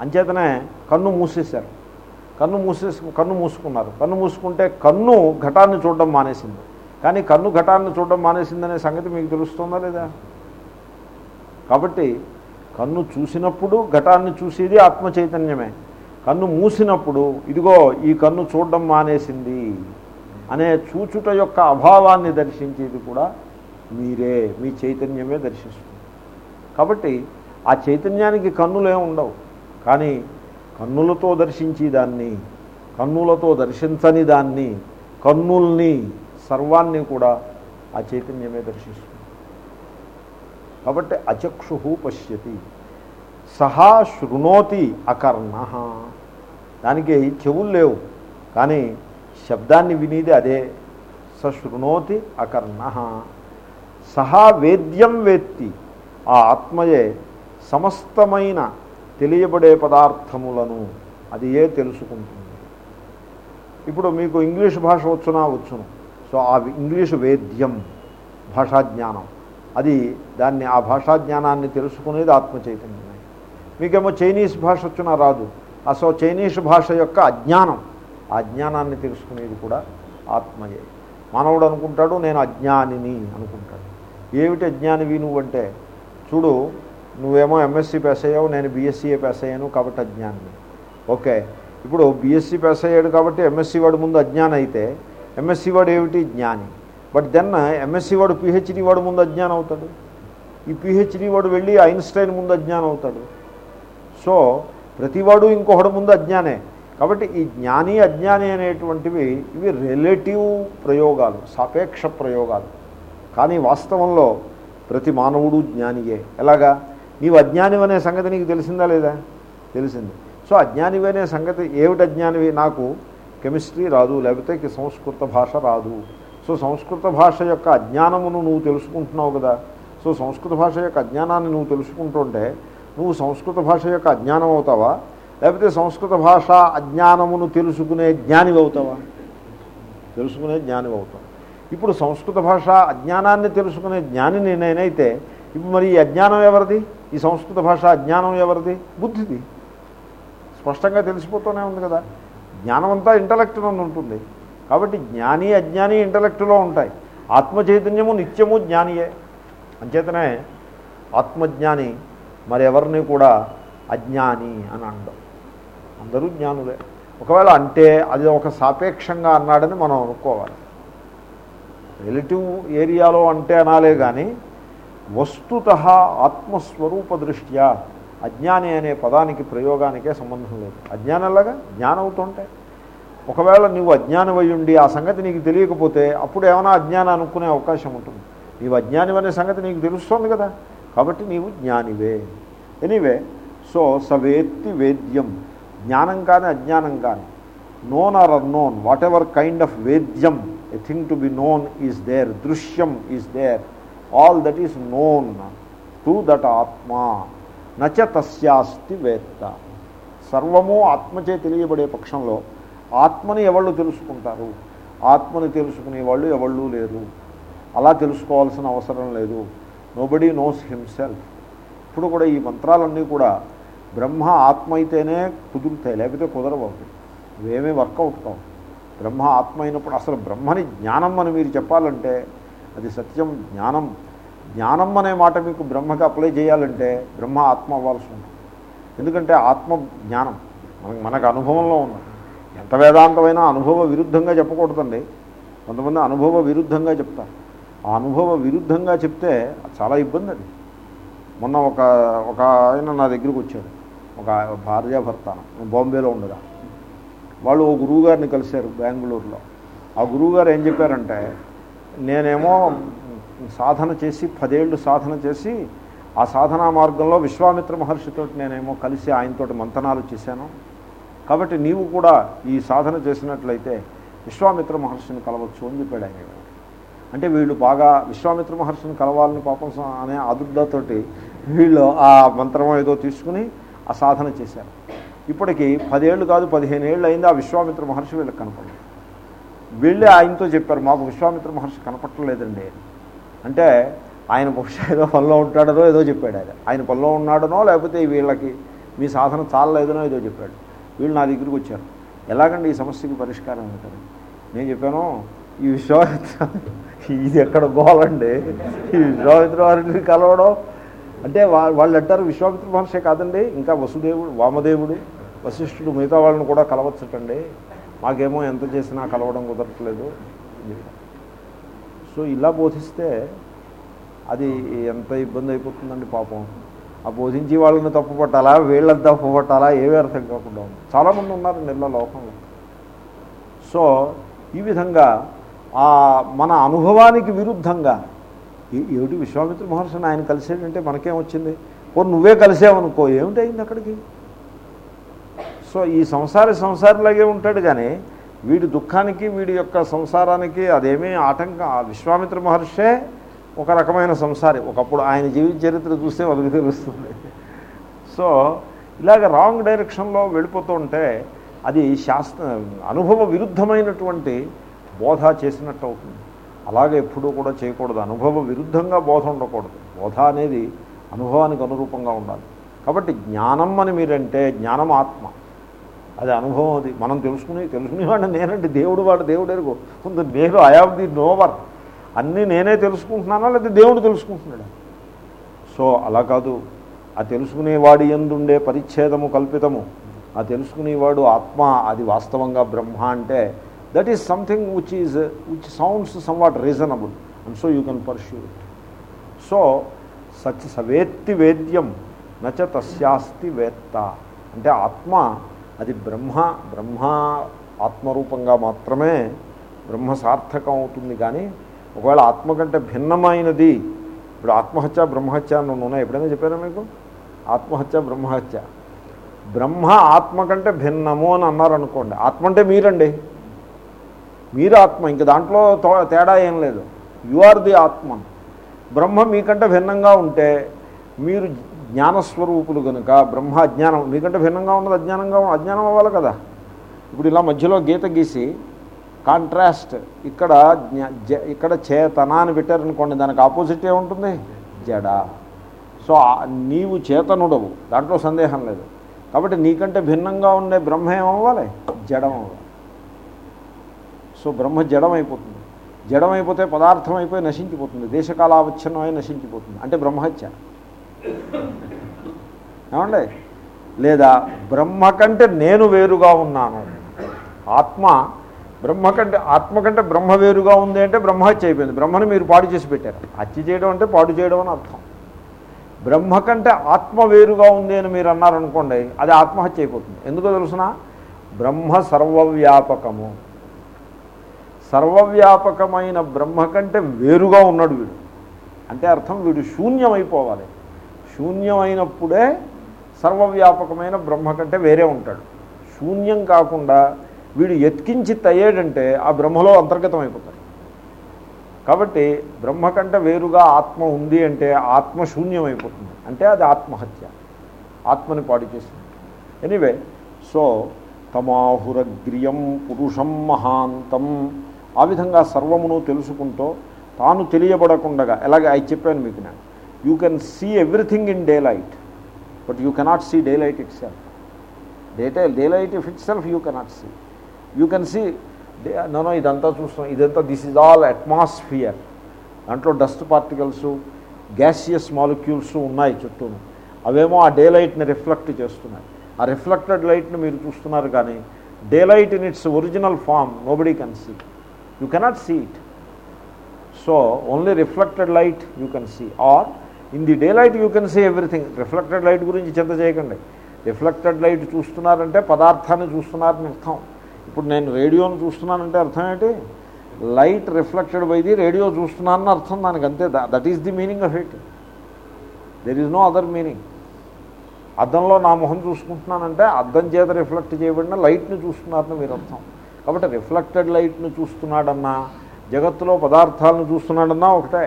అంచేతనే కన్ను మూసేశారు. కన్ను మూసేసి కన్ను మూసుకున్నారు. కన్ను మూసుకుంటే కన్ను ఘటాన్ని చూడడం మానేసింది. కానీ కన్ను ఘటాన్ని చూడడం మానేసిందనే సంగతి మీకు తెలుస్తుందా లేదా? కాబట్టి కన్ను చూసినప్పుడు ఘటాన్ని చూసేది ఆత్మ చైతన్యమే కన్ను మూసినప్పుడు ఇదిగో ఈ కన్ను చూడడం మానేసింది అనే చూచుట యొక్క అభావాన్ని దర్శించేది కూడా మీరే మీ చైతన్యమే దర్శిస్తుంది. కాబట్టి ఆ చైతన్యానికి కన్నులే ఉండవు. కానీ కన్నులతో దర్శించి దాన్ని కన్నులతో దర్శించని దాన్ని కన్నుల్ని సర్వాన్ని కూడా ఆ చైతన్యమే దర్శిస్తుంది. కాబట్టి అచక్షు పశ్యతి. సహా శృణోతి అకర్ణ. దానికి చెవులు లేవు కానీ శబ్దాన్ని వినేది అదే. స శృణోతి అకర్ణ. సహా వేద్యం వేత్తి. ఆ ఆత్మయే సమస్తమైన తెలియబడే పదార్థములను అది ఏ తెలుసుకుంటుంది. ఇప్పుడు మీకు ఇంగ్లీష్ భాష వచ్చునా వచ్చును. సో ఆ ఇంగ్లీషు వేద్యం భాషాజ్ఞానం. అది దాన్ని ఆ భాషాజ్ఞానాన్ని తెలుసుకునేది ఆత్మ చైతన్యమే. మీకేమో చైనీస్ భాష వచ్చినా రాదు. అసలు చైనీస్ భాష యొక్క అజ్ఞానం ఆ అజ్ఞానాన్ని తెలుసుకునేది కూడా ఆత్మయే. మానవుడు అనుకుంటాడు నేను అజ్ఞానిని అనుకుంటాడు. ఏమిటి అజ్ఞానివి నువ్వంటే చూడు నువ్వేమో ఎంఎస్సీ పాస్ అయ్యావు నేను బీఎస్సీఏ పాస్ అయ్యాను కాబట్టి అజ్ఞానిని ఓకే ఇప్పుడు బీఎస్సీ పాస్ అయ్యాడు కాబట్టి ఎంఎస్సీ వాడు ముందు అజ్ఞానం అయితే ఎంఎస్సీ వాడు ఏమిటి? జ్ఞాని. బట్ దెన్ ఎంఎస్సీ వాడు పిహెచ్డీ వాడు ముందు అజ్ఞానం అవుతాడు. ఈ పిహెచ్డీ వాడు వెళ్ళి ఐన్స్టైన్ ముందు అజ్ఞానం అవుతాడు. సో ప్రతివాడు ఇంకొకడు ముందు అజ్ఞానే. కాబట్టి ఈ జ్ఞాని అజ్ఞాని అనేటువంటివి ఇవి రిలేటివ్ ప్రయోగాలు సాపేక్ష ప్రయోగాలు. కానీ వాస్తవంలో ప్రతి మానవుడు జ్ఞానియే. ఎలాగా? నీవు అజ్ఞానివనే సంగతి నీకు తెలిసిందా లేదా? తెలిసింది. సో అజ్ఞానివనే సంగతి ఏమిటి అజ్ఞానివి? నాకు కెమిస్ట్రీ రాదు లేకపోతే సంస్కృత భాష రాదు. సో సంస్కృత భాష యొక్క అజ్ఞానమును నువ్వు తెలుసుకుంటున్నావు కదా. సో సంస్కృత భాష యొక్క అజ్ఞానాన్ని నువ్వు తెలుసుకుంటుంటే నువ్వు సంస్కృత భాష యొక్క అజ్ఞానం అవుతావా? లేకపోతే సంస్కృత భాష అజ్ఞానమును తెలుసుకునే జ్ఞానివి అవుతావా? తెలుసుకునే జ్ఞానివి అవుతావు. ఇప్పుడు సంస్కృత భాష అజ్ఞానాన్ని తెలుసుకునే జ్ఞానిని నేనైతే ఇప్పుడు మరి ఈ అజ్ఞానం ఎవరిది? ఈ సంస్కృత భాష అజ్ఞానం ఎవరిది? బుద్ధిది. స్పష్టంగా తెలిసిపోతూనే ఉంది కదా. జ్ఞానం అంతా ఇంటలెక్ట్ నుండి ఉంటుంది. కాబట్టి జ్ఞాని అజ్ఞాని ఇంటలెక్ట్లో ఉంటాయి. ఆత్మ చైతన్యము నిత్యము జ్ఞానియే. అంచేతనే ఆత్మజ్ఞాని మరెవరిని కూడా అజ్ఞాని అని అనడం. అందరూ జ్ఞానులే. ఒకవేళ అంటే అది ఒక సాపేక్షంగా అన్నాడని మనం అనుకోవాలి. రిలేటివ్ ఏరియాలో అంటే అనాలే కానీ వస్తుత ఆత్మస్వరూప దృష్ట్యా అజ్ఞాని అనే పదానికి ప్రయోగానికే సంబంధం లేదు. అజ్ఞానంలాగా? జ్ఞానం అవుతుంటే ఒకవేళ నువ్వు అజ్ఞానమై ఉండి ఆ సంగతి నీకు తెలియకపోతే అప్పుడు ఏమైనా అజ్ఞానం అనుకునే అవకాశం ఉంటుంది. నీవు అజ్ఞానం అనే సంగతి నీకు తెలుస్తోంది కదా. కాబట్టి నీవు జ్ఞానివే. Anyway so సవేత్తి వేద్యం. జ్ఞానం కానీ అజ్ఞానం కానీ. Known or unknown whatever kind of వేద్యం a thing to be known is there దృశ్యం is there all that is known to that ఆత్మా. నచ తస్యాస్తి వేత్త. సర్వము ఆత్మచే తెలియబడే పక్షంలో ఆత్మని ఎవళ్ళు తెలుసుకుంటారు? ఆత్మని తెలుసుకునే వాళ్ళు ఎవళ్ళు లేరు? అలా తెలుసుకోవాల్సిన అవసరం లేదు. నోబడీ నోస్ హిమ్సెల్ఫ్ ఇప్పుడు కూడా ఈ మంత్రాలన్నీ కూడా బ్రహ్మ ఆత్మ అయితేనే కుదురుతాయి లేకపోతే కుదరవు ఇవేమీ వర్కౌట్ కావు. బ్రహ్మ ఆత్మ అయినప్పుడు అసలు బ్రహ్మని జ్ఞానం అని మీరు చెప్పాలంటే అది సత్యం జ్ఞానం. జ్ఞానం అనే మాట మీకు బ్రహ్మకి అప్లై చేయాలంటే బ్రహ్మ ఆత్మ అవ్వాల్సి ఉంటుంది. ఎందుకంటే ఆత్మ జ్ఞానం మనకు మనకు అనుభవంలో ఉన్నది. ఎంత వేదాంతమైనా అనుభవ విరుద్ధంగా చెప్పకూడదండి. కొంతమంది అనుభవ విరుద్ధంగా చెప్తారు. ఆ అనుభవ విరుద్ధంగా చెప్తే చాలా ఇబ్బంది అది. మొన్న ఒక ఒక ఆయన నా దగ్గరికి వచ్చాడు. ఒక భార్యాభర్త బాంబేలో ఉండగా. వాళ్ళు ఓ గురువుగారిని కలిశారు బెంగళూరులో. ఆ గురువుగారు ఏం చెప్పారంటే నేనేమో సాధన చేసి పదేళ్ళు సాధన చేసి ఆ సాధనా మార్గంలో విశ్వామిత్ర మహర్షితో నేనేమో కలిసి ఆయనతోటి మంతనాలు చేశాను. కాబట్టి నీవు కూడా ఈ సాధన చేసినట్లయితే విశ్వామిత్ర మహర్షిని కలవచ్చు అని చెప్పాడు ఆయన అంటే వీళ్ళు బాగా విశ్వామిత్ర మహర్షిని కలవాలని పాపం అనే ఆదుర్దతోటి వీళ్ళు ఆ మంత్రం ఏదో తీసుకుని ఆ సాధన చేశారు. ఇప్పటికి పదేళ్ళు కాదు పదిహేను ఏళ్ళు అయింది ఆ విశ్వామిత్ర మహర్షి వీళ్ళకి కనపడింది వీళ్ళే ఆయనతో చెప్పారు మాకు విశ్వామిత్ర మహర్షి కనపట్టలేదండి. అంటే ఆయన బహుశా ఏదో పనిలో ఉంటాడనో ఏదో చెప్పాడు ఆయన. ఆయన పనిలో ఉన్నాడనో లేకపోతే వీళ్ళకి మీ సాధన చాలలేదనో ఏదో చెప్పాడు. వీళ్ళు నా దగ్గరికి వచ్చారు. ఎలాగండి ఈ సమస్యకి పరిష్కారం ఏంటని నేను చెప్పాను ఈ విశ్వామిత్ర ఇది ఎక్కడ గోలండి? ఈ విశ్వామిత్ర వారిని కలవడం అంటే వాళ్ళు అంటారు విశ్వామిత్ర మహర్షే కాదండి ఇంకా వసుదేవుడు వామదేవుడు వశిష్ఠుడు మిగతా వాళ్ళని కూడా కలవచ్చటండి. మాకేమో ఎంత చేసినా కలవడం కుదరట్లేదు సో ఇలా బోధిస్తే అది ఎంత ఇబ్బంది అయిపోతుందండి పాపం. ఆ బోధించి వాళ్ళని తప్పుపట్టాలా? వీళ్ళని తప్పుపట్టాలా? ఏమీ అర్థం కాకుండా ఉంది. చాలామంది ఉన్నారు నిల్ల లోకంలో సో ఈ విధంగా ఆ మన అనుభవానికి విరుద్ధంగా ఏమిటి విశ్వామిత్ర మహర్షిని ఆయన కలిసేటంటే మనకేం వచ్చింది? ఓ నువ్వే కలిసావనుకో ఏమిటి అయింది అక్కడికి? సో ఈ సంసారి సంసారిలాగే ఉంటాడు కానీ వీడి దుఃఖానికి వీడి యొక్క సంసారానికి అదేమీ ఆటంకం ఆ విశ్వామిత్ర మహర్షే ఒక రకమైన సంసారి. ఒకప్పుడు ఆయన జీవిత చరిత్ర చూస్తే వాళ్ళకి తెలుస్తుంది. సో ఇలాగ రాంగ్ డైరెక్షన్లో వెళ్ళిపోతూ ఉంటే అది శాస్త్ర అనుభవ విరుద్ధమైనటువంటి బోధ చేసినట్టు అవుతుంది. అలాగే ఎప్పుడూ కూడా చేయకూడదు. అనుభవ విరుద్ధంగా బోధ ఉండకూడదు. బోధ అనేది అనుభవానికి అనురూపంగా ఉండాలి. కాబట్టి జ్ఞానం అని మీరంటే జ్ఞానం ఆత్మ. అది అనుభవం అది. మనం తెలుసుకుని తెలుసుకునేవాడిని నేనంటే దేవుడు వాడు దేవుడు ఎరుగు కొంత నేను ఐ హావ్ ది నోవర్ అన్నీ నేనే తెలుసుకుంటున్నానా లేదా దేవుడు తెలుసుకుంటున్నాడు? సో అలా కాదు. ఆ తెలుసుకునేవాడి ఎందుండే పరిచ్ఛేదము కల్పితము? ఆ తెలుసుకునేవాడు ఆత్మ అది వాస్తవంగా బ్రహ్మ అంటే that is something which is which sounds somewhat reasonable and so you can pursue it so such సవేత్తి వేద్యం నచ తస్యాస్తి వేత్త. అంటే ఆత్మ అది బ్రహ్మ బ్రహ్మ ఆత్మరూపంగా మాత్రమే బ్రహ్మ సార్థకం అవుతుంది కానీ ఒకవేళ ఆత్మ కంటే భిన్నమైనది ఇప్పుడు ఆత్మహత్య బ్రహ్మహత్య అని ఉన్నాయి. ఎప్పుడైనా చెప్పారా మీకు? ఆత్మహత్య బ్రహ్మహత్య. బ్రహ్మ ఆత్మ కంటే భిన్నము అని అన్నారు అనుకోండి ఆత్మ అంటే మీరండి. మీరు ఆత్మ. ఇంక దాంట్లో తో- తేడా ఏం లేదు. యు ఆర్ ది ఆత్మ. బ్రహ్మ మీకంటే భిన్నంగా ఉంటే మీరు జ్ఞానస్వరూపులు కనుక బ్రహ్మ అజ్ఞానం మీకంటే భిన్నంగా ఉన్నది అజ్ఞానంగా అజ్ఞానం అవ్వాలి కదా. ఇప్పుడు ఇలా మధ్యలో గీత గీసి కాంట్రాస్ట్. ఇక్కడ జ్ఞా ఇక్కడ చేతన అని పెట్టారనుకోండి దానికి ఆపోజిట్ ఏముంటుంది? జడ. సో నీవు చేతనుడవు. దాంట్లో సందేహం లేదు. కాబట్టి నీకంటే భిన్నంగా ఉండే బ్రహ్మ ఏమవ్వాలి? జడం అవ్వాలి. సో బ్రహ్మ జడమైపోతుంది. జడమైపోతే పదార్థమైపోయి పదార్థం అయిపోయి నశించిపోతుంది. దేశకాలావచ్ఛిన్నమై నశించిపోతుంది. అంటే బ్రహ్మహత్య. ఏమండి? లేదా బ్రహ్మ కంటే నేను వేరుగా ఉన్నాను. ఆత్మ బ్రహ్మ కంటే ఆత్మ కంటే బ్రహ్మ వేరుగా ఉంది అంటే బ్రహ్మహత్య అయిపోయింది. బ్రహ్మని మీరు పాడు చేసి పెట్టారు. హత్య చేయడం అంటే పాడు చేయడం అని అర్థం. బ్రహ్మ కంటే ఆత్మ వేరుగా ఉంది అని మీరు అన్నారనుకోండి అది ఆత్మహత్య అయిపోతుంది. ఎందుకో తెలుసిన? బ్రహ్మ సర్వవ్యాపకము. సర్వవ్యాపకమైన బ్రహ్మ కంటే వేరుగా ఉన్నాడు వీడు. అంటే అర్థం వీడు శూన్యమైపోవాలి. శూన్యమైనప్పుడే సర్వవ్యాపకమైన బ్రహ్మ కంటే వేరే ఉంటాడు. శూన్యం కాకుండా వీడు ఎత్కించి తయ్యాడంటే ఆ బ్రహ్మలో అంతర్గతం అయిపోతాడు కాబట్టి బ్రహ్మ కంటే వేరుగా ఆత్మ ఉంది అంటే ఆత్మ శూన్యం అయిపోతుంది అంటే అది ఆత్మహత్య. ఆత్మని పాడు చేసింది. ఎనీవే సో తమాహురగ్రియం పురుషం మహాంతం. ఆ విధంగా సర్వమును తెలుసుకుంటూ తాను తెలియబడకుండగా ఎలాగ అది చెప్పాను మీకు నేను. You can see everything in daylight but you cannot see daylight itself day daylight if itself you cannot see. You can see no ఇదంతా చూస్తాం ఇదంతా దిస్ ఇస్ ఆల్ అట్మాస్ఫియర్ దాంట్లో డస్ట్ పార్టికల్స్ గ్యాసియస్ మాలిక్యూల్స్ ఉన్నాయి చుట్టూను. అవేమో ఆ day లైట్ని reflect చేస్తున్నాయి. ఆ రిఫ్లెక్టెడ్ లైట్ని మీరు చూస్తున్నారు కానీ daylight in its original form nobody can see you cannot see it so only reflected light you can see or in the daylight you can see everything reflected light గురించి చింత చేయకండి. Reflected light చూస్తున్నారంటే పదార్థాన్ని చూస్తున్నారని అర్థం. ఇప్పుడు నేను రేడియోను చూస్తున్నానంటే అర్థం ఏంటి? Light reflected by the radio చూస్తున్నానని అర్థం దానికి అంతే. That is the meaning of it there is no other meaning అద్దంలో నా మొహం చూసుకుంటున్నానంటే అద్దం చేత రిఫ్లెక్ట్ చేయబడిన లైట్ని చూస్తున్నారని మీరు అర్థం. కాబట్టి రిఫ్లెక్టెడ్ లైట్ని చూస్తున్నాడన్నా జగత్తులో పదార్థాలను చూస్తున్నాడన్నా ఒకటే.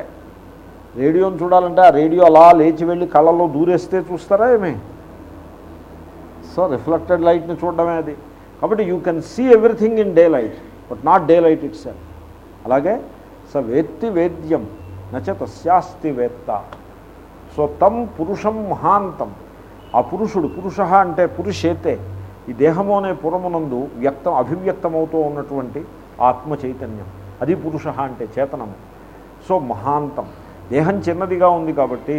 రేడియోని చూడాలంటే ఆ రేడియో అలా లేచి వెళ్ళి కళ్ళలో దూరేస్తే చూస్తారా ఏమి? సో రిఫ్లెక్టెడ్ లైట్ని చూడడమే అది. కాబట్టి you can see everything in daylight but not daylight itself అలాగే స వేత్తి వేద్యం నచ తస్యాస్తి వేత్త. సో తం పురుషం మహాంతం. ఆ పురుషుడు పురుష అంటే పురుషేతే. ఈ దేహము అనే పురమునందు వ్యక్తం అభివ్యక్తమవుతూ ఉన్నటువంటి ఆత్మ చైతన్యం. అది పురుష అంటే చేతనము సో మహాంతం. దేహం చిన్నదిగా ఉంది కాబట్టి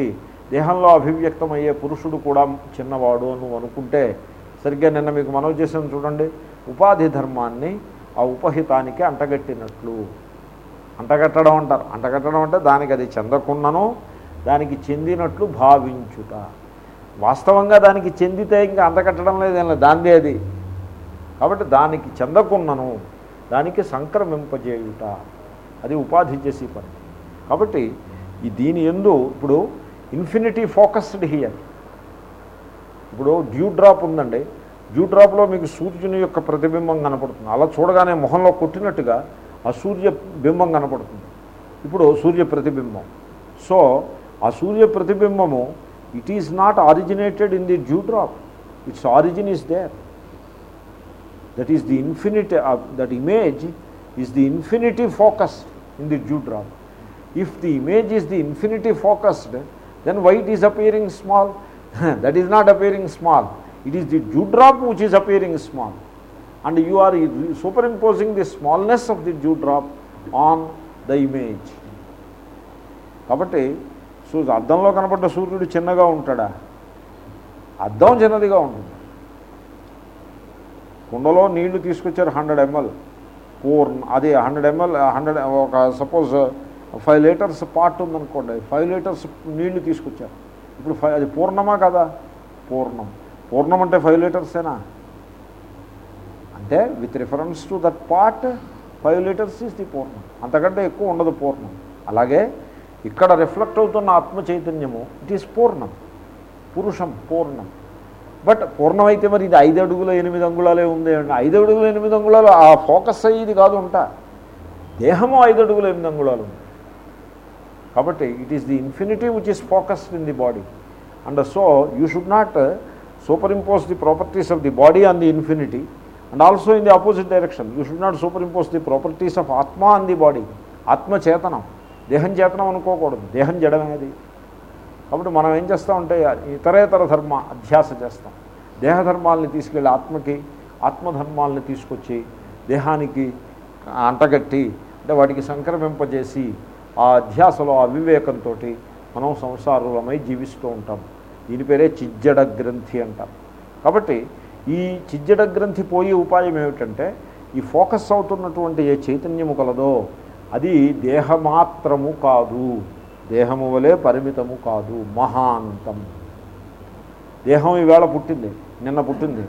దేహంలో అభివ్యక్తమయ్యే పురుషుడు కూడా చిన్నవాడు అని అనుకుంటే సరిగ్గా నిన్న మీకు మనవి చేసాను చూడండి. ఉపాధి ధర్మాన్ని ఆ ఉపహితానికి అంటగట్టినట్లు. అంటగట్టడం అంటారు. అంటగట్టడం అంటే దానికి అది చెందకుండాను దానికి చెందినట్లు భావించుట. వాస్తవంగా దానికి చెందితే ఇంకా అంతకట్టడం లేదేం లేదు. దాందే అది. కాబట్టి దానికి చెందకున్నను దానికి సంక్రమింపజేయుట. అది ఉపాధి చేసే పని. కాబట్టి ఈ దీని ఎందు ఇప్పుడు ఇన్ఫినిటీ ఫోకస్డ్ హియర్ ఇప్పుడు డ్యూ డ్రాప్ ఉందండి. డ్యూ డ్రాప్లో మీకు సూర్యుని యొక్క ప్రతిబింబం కనపడుతుంది. అలా చూడగానే మొహంలో కొట్టినట్టుగా ఆ సూర్య బింబం కనపడుతుంది. ఇప్పుడు సూర్య ప్రతిబింబం. సో ఆ సూర్య ప్రతిబింబము it is not originated in the dew drop its origin is there that is the infinity that image is the infinity focus in the dew drop if the image is the infinity focused then white is appearing small is not appearing small it is the dew drop which is appearing small and you are superimposing the smallness of the dew drop on the image కాబట్టి so అద్దంలో కనపడ్డ సూర్యుడు చిన్నగా ఉంటాడా? అద్దం చిన్నదిగా ఉంటుంది. కుండలో నీళ్ళు తీసుకొచ్చారు హండ్రెడ్ ఎంఎల్ పూర్ణ అది హండ్రెడ్ ఎంఎల్ హండ్రెడ్ ఒక సపోజ్ ఫైవ్ లీటర్స్ పార్ట్ ఉందనుకోండి ఫైవ్ లీటర్స్ నీళ్ళు తీసుకొచ్చారు. ఇప్పుడు అది పూర్ణమా కదా? పూర్ణం. పూర్ణం అంటే ఫైవ్ లీటర్సేనా అంటే with reference to that part five litres is the పూర్ణం. అంతకంటే ఎక్కువ ఉండదు పూర్ణం. అలాగే ఇక్కడ రిఫ్లెక్ట్ అవుతున్న ఆత్మ చైతన్యము ఇట్ ఈస్ పూర్ణం. పురుషం పూర్ణం. బట్ పూర్ణమైతే మరి ఇది ఐదు అడుగుల ఎనిమిది అంగుళాలే ఉంది అండి ఐదు అడుగుల ఎనిమిది అంగుళాలు ఆ ఫోకస్ అయ్యేది కాదు ఉంటా దేహము ఐదు అడుగుల ఎనిమిది అంగుళాలు ఉంది. కాబట్టి it is the infinity which is focused in the body and so you should not superimpose the properties of the body on the infinity and also in the opposite direction you should not superimpose the properties of atma on the body ఆత్మ చేతనం దేహం చేతనం అనుకోకూడదు దేహం జడమేది కాబట్టి మనం ఏం చేస్తామంటే ఇతరేతర ధర్మ అధ్యాస చేస్తాం. దేహధర్మాలని తీసుకెళ్ళి ఆత్మకి ఆత్మధర్మాలని తీసుకొచ్చి దేహానికి అంటగట్టి అంటే వాటికి సంక్రమింపజేసి ఆ అధ్యాసలో అవివేకంతో మనం సంసారులమై జీవిస్తూ ఉంటాం. దీని పేరే చిజ్జడ గ్రంథి అంటాం. కాబట్టి ఈ చిజ్జడ గ్రంథి పోయే ఉపాయం ఏమిటంటే ఈ ఫోకస్ అవుతున్నటువంటి ఏ చైతన్యము కలదో అది దేహమాత్రము కాదు. దేహము వలె పరిమితము కాదు. మహాంతం. దేహం ఈవేళ పుట్టింది నిన్న పుట్టింది.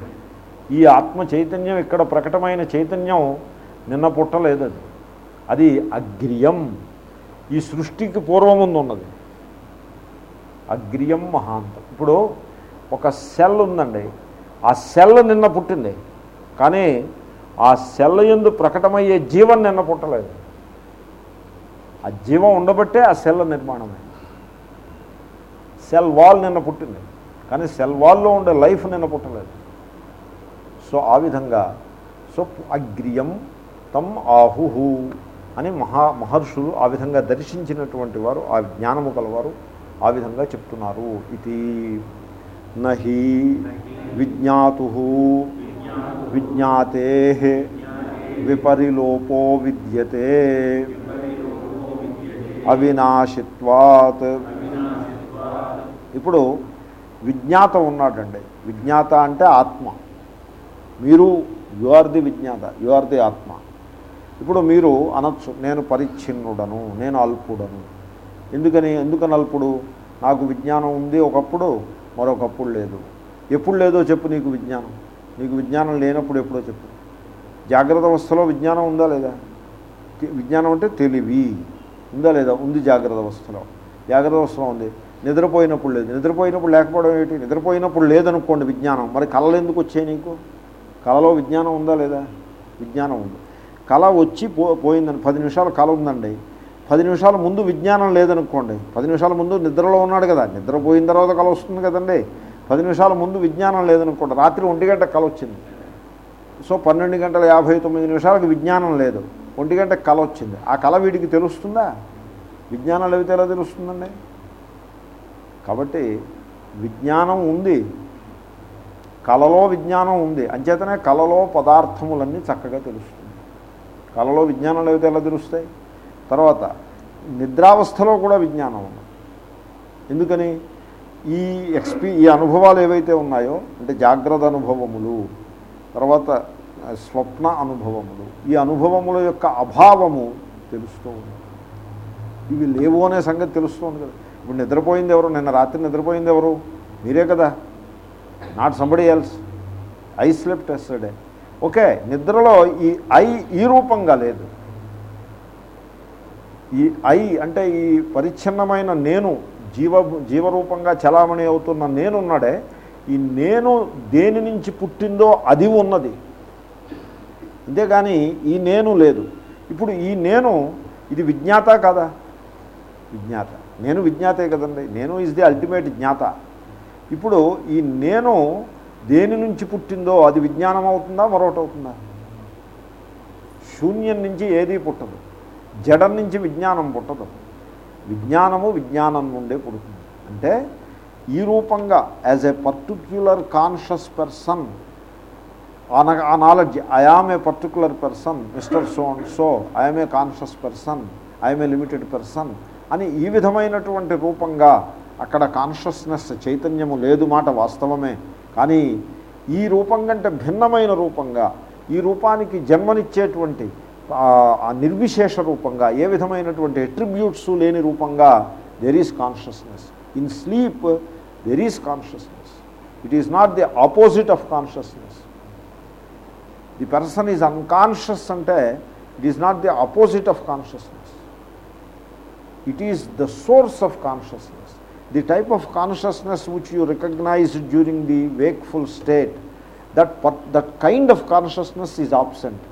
ఈ ఆత్మ చైతన్యం ఇక్కడ ప్రకటమైన చైతన్యం నిన్న పుట్టలేదు అది అగ్రియం. ఈ సృష్టికి పూర్వముందు ఉన్నది. అగ్రియం మహాంతం. ఇప్పుడు ఒక సెల్ ఉందండి. ఆ సెల్ నిన్న పుట్టింది. కానీ ఆ సెల్ ఎందు ప్రకటమయ్యే జీవం నిన్న పుట్టలేదు. ఆ జీవం ఉండబట్టే ఆ సెల్ నిర్మాణమే. సెల్ వాల్ నిన్న పుట్టింది. కానీ సెల్ వాల్లో ఉండే లైఫ్ నిన్న పుట్టలేదు. సో ఆ విధంగా సో అగ్రియం తమ్ ఆహుహూ. అని మహా మహర్షులు ఆ విధంగా దర్శించినటువంటి వారు ఆ జ్ఞానము కలవారు ఆ విధంగా చెప్తున్నారు ఇది. నహి విజ్ఞాతు విజ్ఞాతే విపరిలోపో విద్యతే అవినాశిత్వాత్. ఇప్పుడు విజ్ఞాత ఉన్నాడండి. విజ్ఞాత అంటే ఆత్మ. మీరు you are the vijnata you are the atma. ఇప్పుడు మీరు అనొచ్చు నేను పరిచ్ఛిన్నుడను నేను అల్పుడను. ఎందుకని ఎందుకని అల్పుడు? నాకు విజ్ఞానం ఉంది ఒకప్పుడు మరొకప్పుడు లేదు. ఎప్పుడు లేదో చెప్పు నీకు విజ్ఞానం. నీకు విజ్ఞానం లేనప్పుడు ఎప్పుడో చెప్పు. జాగ్రత్త అవస్థలో విజ్ఞానం ఉందా లేదా? విజ్ఞానం అంటే తెలివి. ఉందా లేదా? ఉంది జాగ్రత్త అవస్థలో. జాగ్రత్త అవస్థలో ఉంది. నిద్రపోయినప్పుడు లేదు. నిద్రపోయినప్పుడు లేకపోవడం ఏంటి నిద్రపోయినప్పుడు లేదనుకోండి విజ్ఞానం. మరి కళలు ఎందుకు వచ్చాయి నీకు? కళలో విజ్ఞానం ఉందా లేదా? విజ్ఞానం ఉంది. కళ వచ్చి పో పోయిందని పది నిమిషాలు కళ ఉందండి. పది నిమిషాల ముందు విజ్ఞానం లేదనుకోండి. పది నిమిషాల ముందు నిద్రలో ఉన్నాడు కదా నిద్రపోయిన తర్వాత కళ వస్తుంది కదండి. పది నిమిషాల ముందు విజ్ఞానం లేదనుకోండి రాత్రి ఒంటి గంట కళ వచ్చింది. సో పన్నెండు గంటల యాభై తొమ్మిది నిమిషాలకు విజ్ఞానం లేదు. ఒంటి గంట కళ వచ్చింది. ఆ కళ వీడికి తెలుస్తుందా? విజ్ఞానం లేవితే ఎలా తెలుస్తుందండి? కాబట్టి విజ్ఞానం ఉంది. కళలో విజ్ఞానం ఉంది. అంచేతనే కళలో పదార్థములన్నీ చక్కగా తెలుస్తుంది. కళలో విజ్ఞానం లేకపోతే ఎలా తెలుస్తాయి? తర్వాత నిద్రావస్థలో కూడా విజ్ఞానం ఉంది. ఎందుకని? ఈ ఎక్స్పీ ఈ అనుభవాలు ఏవైతే ఉన్నాయో అంటే జాగ్రత్త అనుభవములు తర్వాత స్వప్న అనుభవములు ఈ అనుభవముల యొక్క అభావము తెలుస్తూ ఉంది. ఇవి లేవు అనే సంగతి తెలుస్తుంది కదా. ఇప్పుడు నిద్రపోయింది ఎవరు? నిన్న రాత్రి నిద్రపోయింది ఎవరు? మీరే కదా. Not somebody else I slept yesterday okay నిద్రలో ఈ ఐ ఈ రూపంగా లేదు. ఈ ఐ అంటే ఈ పరిచ్ఛిన్నమైన నేను జీవ జీవరూపంగా చలామణి అవుతున్న నేనున్నాడే ఈ నేను దేని నుంచి పుట్టిందో అది ఉన్నది. అంతేగాని ఈ నేను లేదు. ఇప్పుడు ఈ నేను ఇది విజ్ఞాత కదా? విజ్ఞాత. నేను విజ్ఞాతే కదండి. నేను ఇస్ ది అల్టిమేట్ జ్ఞాత. ఇప్పుడు ఈ నేను దేని నుంచి పుట్టిందో అది విజ్ఞానం అవుతుందా మరొకటి అవుతుందా? శూన్యం నుంచి ఏదీ పుట్టదు. జడం నుంచి విజ్ఞానం పుట్టదు. విజ్ఞానము విజ్ఞానం నుండే పుడుతుంది. అంటే ఈ రూపంగా as a particular conscious person ఆ knowledge I am a particular person mister so and so I am a conscious person I am a limited person అని ఈ విధమైనటువంటి రూపంగా అక్కడ కాన్షియస్నెస్ చైతన్యము లేదు మాట వాస్తవమే. కానీ ఈ రూపం కంటే భిన్నమైన రూపంగా ఈ రూపానికి జన్మనిచ్చేటువంటి నిర్విశేష రూపంగా ఏ విధమైనటువంటి ఎట్రిబ్యూట్స్ లేని రూపంగా there is consciousness in sleep there is consciousness it is not the opposite of consciousness the person is unconscious అంటే it is not the opposite of consciousness it is the source of consciousness the type of consciousness which you recognize during the wakeful state that that kind of consciousness is absent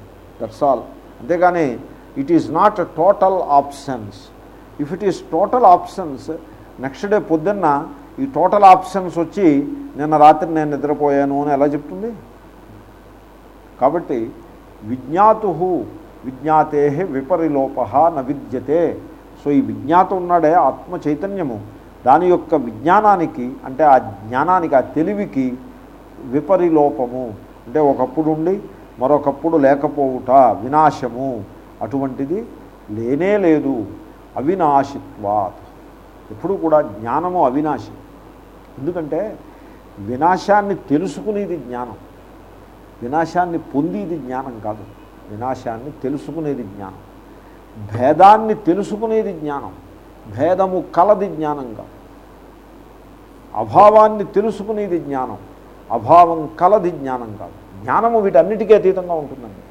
that's all అంతేగాని it is not total options if it is total options next day పొద్దున్న ఈ total options వచ్చి నిన్న రాత్రి నేను నిద్రపోయాను అని ఎలా చెప్తుంది? కాబట్టి విజ్ఞాతు విజ్ఞాతే విపరిలోప న విద్యతే. సో ఈ విజ్ఞాత ఉన్నాడే ఆత్మ చైతన్యము. దాని యొక్క విజ్ఞానానికి అంటే ఆ జ్ఞానానికి ఆ తెలివికి విపరిలోపము. అంటే ఒకప్పుడు ఉండి మరొకప్పుడు లేకపోవుట వినాశము. అటువంటిది లేనే లేదు. అవినాశిత్వాత్. ఎప్పుడు కూడా జ్ఞానము అవినాశి. ఎందుకంటే వినాశాన్ని తెలుసుకునేది జ్ఞానం. వినాశాన్ని పొందేది జ్ఞానం కాదు. వినాశాన్ని తెలుసుకునేది జ్ఞానం. భేదాన్ని తెలుసుకునేది జ్ఞానం. భేదము కలది జ్ఞానం కాదు అభావాన్ని తెలుసుకునేది జ్ఞానం. అభావం కలది జ్ఞానం కాదు. జ్ఞానము వీటన్నిటికీ అతీతంగా ఉంటుందండి.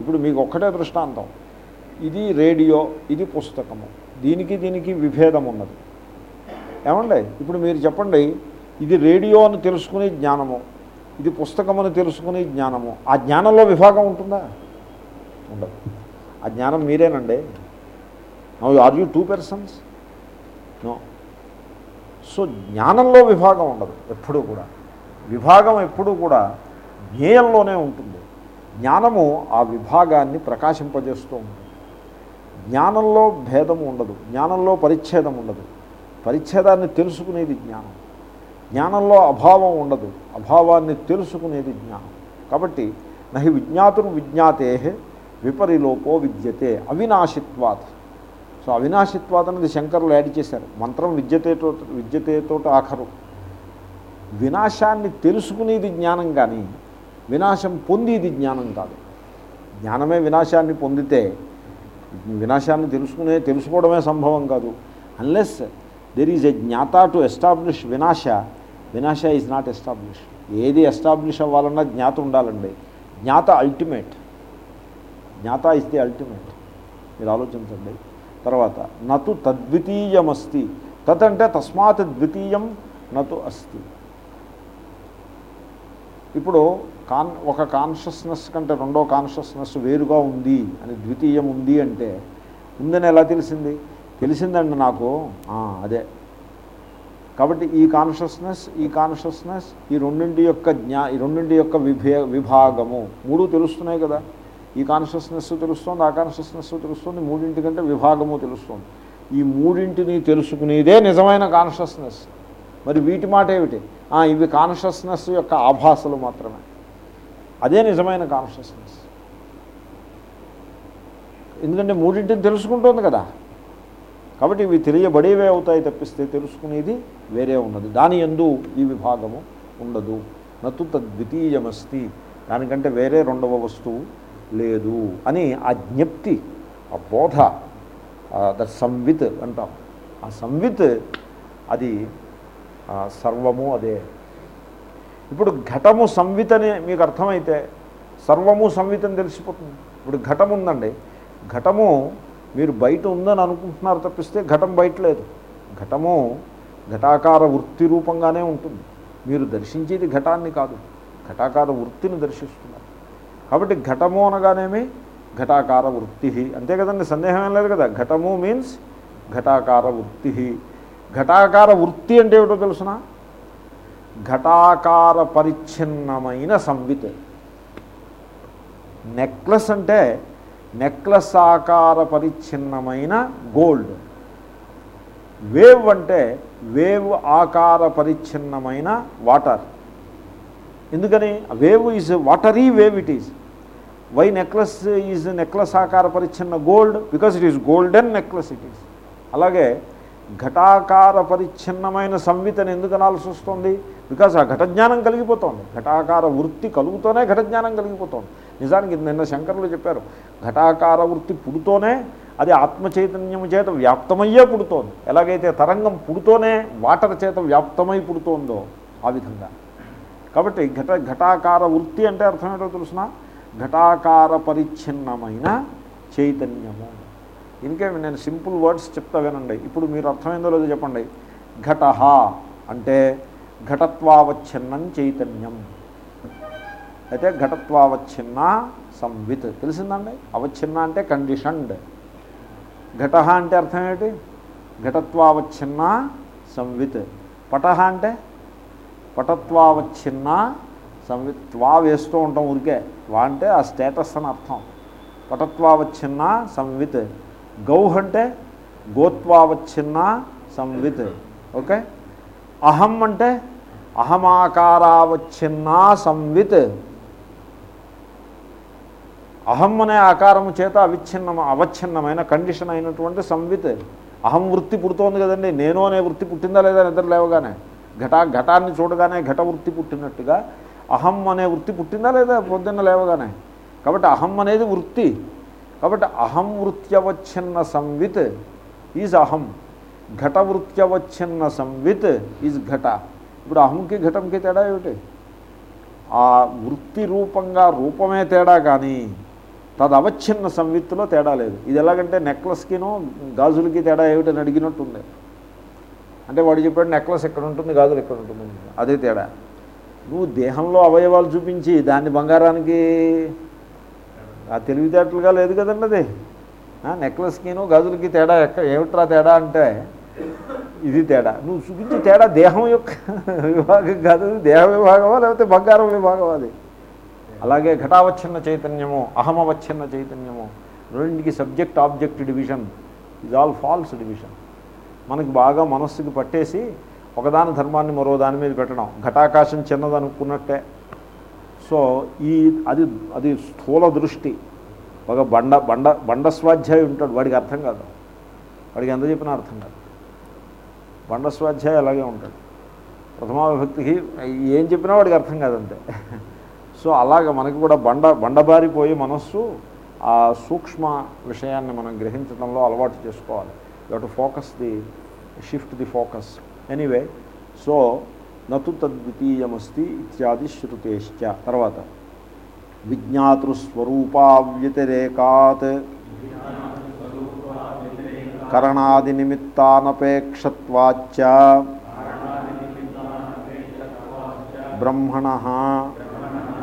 ఇప్పుడు మీకు ఒక్కటే దృష్టాంతం. ఇది రేడియో ఇది పుస్తకము. దీనికి దీనికి విభేదం ఉన్నది. ఏమండి? ఇప్పుడు మీరు చెప్పండి ఇది రేడియో అని తెలుసుకునే జ్ఞానము ఇది పుస్తకమని తెలుసుకునే జ్ఞానము ఆ జ్ఞానంలో విభాగం ఉంటుందా? ఉండదు. ఆ జ్ఞానం మీరేనండి? Are you two persons no so జ్ఞానంలో విభాగం ఉండదు ఎప్పుడూ కూడా. విభాగం ఎప్పుడూ కూడా జ్ఞేయంలోనే ఉంటుంది. జ్ఞానము ఆ విభాగాన్ని ప్రకాశింపజేస్తూ ఉంటుంది. జ్ఞానంలో భేదం ఉండదు జ్ఞానంలో పరిచ్ఛేదం ఉండదు. పరిచ్ఛేదాన్ని తెలుసుకునేది జ్ఞానం. జ్ఞానంలో అభావం ఉండదు అభావాన్ని తెలుసుకునేది జ్ఞానం. కాబట్టి నహి విజ్ఞాతురు విజ్ఞాతే విపరిలోపో విద్యతే అవినాశిత్వాత్. సో అవినాశిత్వాత్ అనేది శంకరులు యాడ్ చేశారు. మంత్రం విద్యతేతో విద్యతేతో ఆఖరు. వినాశాన్ని తెలుసుకునేది జ్ఞానం కానీ వినాశం పొందేది జ్ఞానం కాదు. జ్ఞానమే వినాశాన్ని పొందితే వినాశాన్ని తెలుసుకునే తెలుసుకోవడమే సంభవం కాదు. అన్లెస్ దెర్ ఈజ్ ఎ జ్ఞాత టు ఎస్టాబ్లిష్ వినాశ వినాశ ఈజ్ నాట్ ఎస్టాబ్లిష్ ఏది ఎస్టాబ్లిష్ అవ్వాలన్నా జ్ఞాత ఉండాలండి. జ్ఞాత అల్టిమేట్ జ్ఞాత ఇస్ ది అల్టిమేట్ మీరు ఆలోచించండి. తర్వాత నతు తద్వితీయమస్తి. తత్ అంటే తస్మాత్ ద్వితీయం నతు అస్తి. ఇప్పుడు కాన్ ఒక కాన్షియస్నెస్ కంటే రెండో కాన్షియస్నెస్ వేరుగా ఉంది అని ద్వితీయం ఉంది అంటే ఉందని ఎలా తెలిసింది? తెలిసిందండి నాకు. అదే. కాబట్టి ఈ కాన్షియస్నెస్ ఈ కాన్షియస్నెస్ ఈ రెండింటి యొక్క జ్ఞా ఈ రెండింటి యొక్క విభే విభాగము మూడు తెలుస్తున్నాయి కదా. ఈ కాన్షియస్నెస్ తెలుస్తుంది ఆ కాన్షియస్నెస్ తెలుస్తుంది మూడింటి కంటే విభాగము తెలుస్తుంది. ఈ మూడింటిని తెలుసుకునేదే నిజమైన కాన్షియస్నెస్ మరి వీటి మాట ఏమిటి? ఇవి కాన్షియస్నెస్ యొక్క ఆభాసలు మాత్రమే. అదే నిజమైన కాన్షియస్నెస్ ఎందుకంటే మూడింటిని తెలుసుకుంటుంది కదా. కాబట్టి ఇవి తెలియబడేవే అవుతాయి తప్పిస్తే తెలుసుకునేది వేరే ఉన్నది. దాని ఎందు ఈ విభాగము ఉండదు. నతు తద్వితీయమస్తి. దానికంటే వేరే రెండవ వస్తువు లేదు అని ఆ జ్ఞప్తి ఆ బోధ దట్ సంవిత్ అంటాం. ఆ సంవిత్ అది సర్వము అదే. ఇప్పుడు ఘటము సంవితని మీకు అర్థమైతే సర్వము సంవితం తెలిసిపోతుంది. ఇప్పుడు ఘటం ఉందండి. ఘటము మీరు బయట ఉందని అనుకుంటున్నారు తప్పిస్తే ఘటం బయట లేదు. ఘటము ఘటాకార వృత్తి రూపంగానే ఉంటుంది. మీరు దర్శించేది ఘటాన్ని కాదు. ఘటాకార వృత్తిని దర్శిస్తున్నారు. కాబట్టి ఘటము అనగానేమి? ఘటాకార వృత్తి. అంతే కదండి సందేహం ఏం లేదు కదా. ఘటము మీన్స్ ఘటాకార వృత్తి. ఘటాకార వృత్తి అంటే ఏమిటో తెలుసిన? ఘటాకార పరిచ్ఛిన్నమైన సంవిత్. నెక్లెస్ అంటే నెక్లెస్ ఆకార పరిచ్ఛిన్నమైన గోల్డ్. వేవ్ అంటే వేవ్ ఆకార పరిచ్ఛిన్నమైన వాటర్. ఎందుకని? Wave is watery wave it is why necklace is necklace ఆకార పరిచ్ఛిన్న gold because it is golden necklace it is అలాగే ఘటాకార పరిచ్ఛిన్నమైన సంవితని ఎందుకు అనాల్సి వస్తుంది బికాస్ ఆ ఘటజ్ఞానం కలిగిపోతుంది ఘటాకార వృత్తి కలుగుతూనే ఘటజ్ఞానం కలిగిపోతుంది నిజానికి నిన్న శంకరులు చెప్పారు ఘటాకార వృత్తి పుడుతూనే అది ఆత్మచైతన్యం చేత వ్యాప్తమయ్యే పుడుతోంది. ఎలాగైతే తరంగం పుడుతూనే వాటర్ చేత వ్యాప్తమై పుడుతోందో ఆ విధంగా. కాబట్టి ఘట ఘటాకార వృత్తి అంటే అర్థం ఏంటో తెలుసిన? ఘటాకార పరిచ్ఛిన్నమైన చైతన్యము. ఇంకేమి నేను సింపుల్ వర్డ్స్ చెప్తా వినండి. ఇప్పుడు మీరు అర్థమైందో లేదో చెప్పండి. ఘట అంటే ఘటత్వావచ్ఛిన్నం చైతన్యం. అయితే ఘటత్వావచ్ఛిన్న సంవిత్. తెలిసిందండి? అవచ్ఛిన్న అంటే కండిషన్డ్ ఘట అంటే అర్థం ఏంటి? ఘటత్వావచ్ఛిన్న సంవిత్. పట అంటే పటత్వావచ్ఛిన్న సంవిత్వా త్వా వేస్తూ ఉంటాం ఊరికే. వా అంటే ఆ స్టేటస్ అని అర్థం. పటత్వావచ్చిన్న సంవిత్. గౌహ్ అంటే గోత్వావచ్చిన్న సంవిత్. ఓకే? అహం అంటే అహమాకారావచ్చిన్న సంవిత్. అహం అనే ఆకారము చేత అవిచ్ఛిన్న అవచ్ఛిన్నమైన కండిషన్ అయినటువంటి సంవిత్. అహం వృత్తి పుడుతోంది కదండి. నేను అనే వృత్తి పుట్టిందా లేదా నిద్ర లేవగానే? ఘటా ఘటాన్ని చూడగానే ఘట వృత్తి పుట్టినట్టుగా అహం అనే వృత్తి పుట్టిందా లేదా? పొద్దున్న లేవగానే. కాబట్టి అహం అనేది వృత్తి. కాబట్టి అహం వృత్యవచ్ఛిన్న సంవిత్ ఈజ్ అహం. ఘట వృత్యవచ్ఛిన్న సంవిత్ ఈజ్ ఘట. ఇప్పుడు అహంకి ఘటంకి తేడా ఏమిటి? ఆ వృత్తి రూపంగా రూపమే తేడా కానీ తదవచ్ఛిన్న సంవిత్తులో తేడా లేదు. ఇది ఎలాగంటే నెక్లెస్కిను గాజులకి తేడా ఏమిటని అడిగినట్టుంది అంటే వాడు చెప్పాడు నెక్లెస్ ఎక్కడ ఉంటుంది గాజులు ఎక్కడ ఉంటుంది అదే తేడా. నువ్వు దేహంలో అవయవాలు చూపించి దాన్ని బంగారానికి ఆ తెలివితేటలుగా లేదు కదండి అది. నెక్లెస్కిను గదులకి తేడా ఎక్క ఏమిట్రా తేడా అంటే ఇది తేడా. నువ్వు చూపించి తేడా దేహం యొక్క విభాగం కాదు దేహ విభాగమా లేకపోతే బంగారం విభాగమా అది? అలాగే ఘటావచ్ఛిన్న చైతన్యము అహమవచ్ఛిన్న చైతన్యము రెండింటికి సబ్జెక్ట్ ఆబ్జెక్ట్ డివిజన్ ఇది ఆల్ ఫాల్స్ డివిజన్. మనకి బాగా మనస్సుకి పట్టేసి ఒకదాని ధర్మాన్ని మరో దాని మీద పెట్టడం. ఘటాకాశం చిన్నదనుకున్నట్టే. సో ఈ అది అది స్థూల దృష్టి. ఒక బండ బండ బండస్వాధ్యాయ ఉంటాడు. వాడికి అర్థం కాదు. వాడికి ఎంత చెప్పినా అర్థం కాదు. బండస్వాధ్యాయ అలాగే ఉంటాడు. ప్రథమా విభక్తికి ఏం చెప్పినా వాడికి అర్థం కాదంతే. సో అలాగ మనకి కూడా బండ బండబారిపోయి మనస్సు ఆ సూక్ష్మ విషయాన్ని మనం గ్రహించడంలో అలవాటు చేసుకోవాలి. You to focus the shift the focus. Anyway so నతు తద్వితీయమస్తి ఇత్యాది శ్రుతేశ్చ తర్వాత విజ్ఞాతృస్వరూపా వ్యతిరేకాత్ కరణాది నిమిత్తానపేక్షత్వాచ్చ బ్రహ్మణ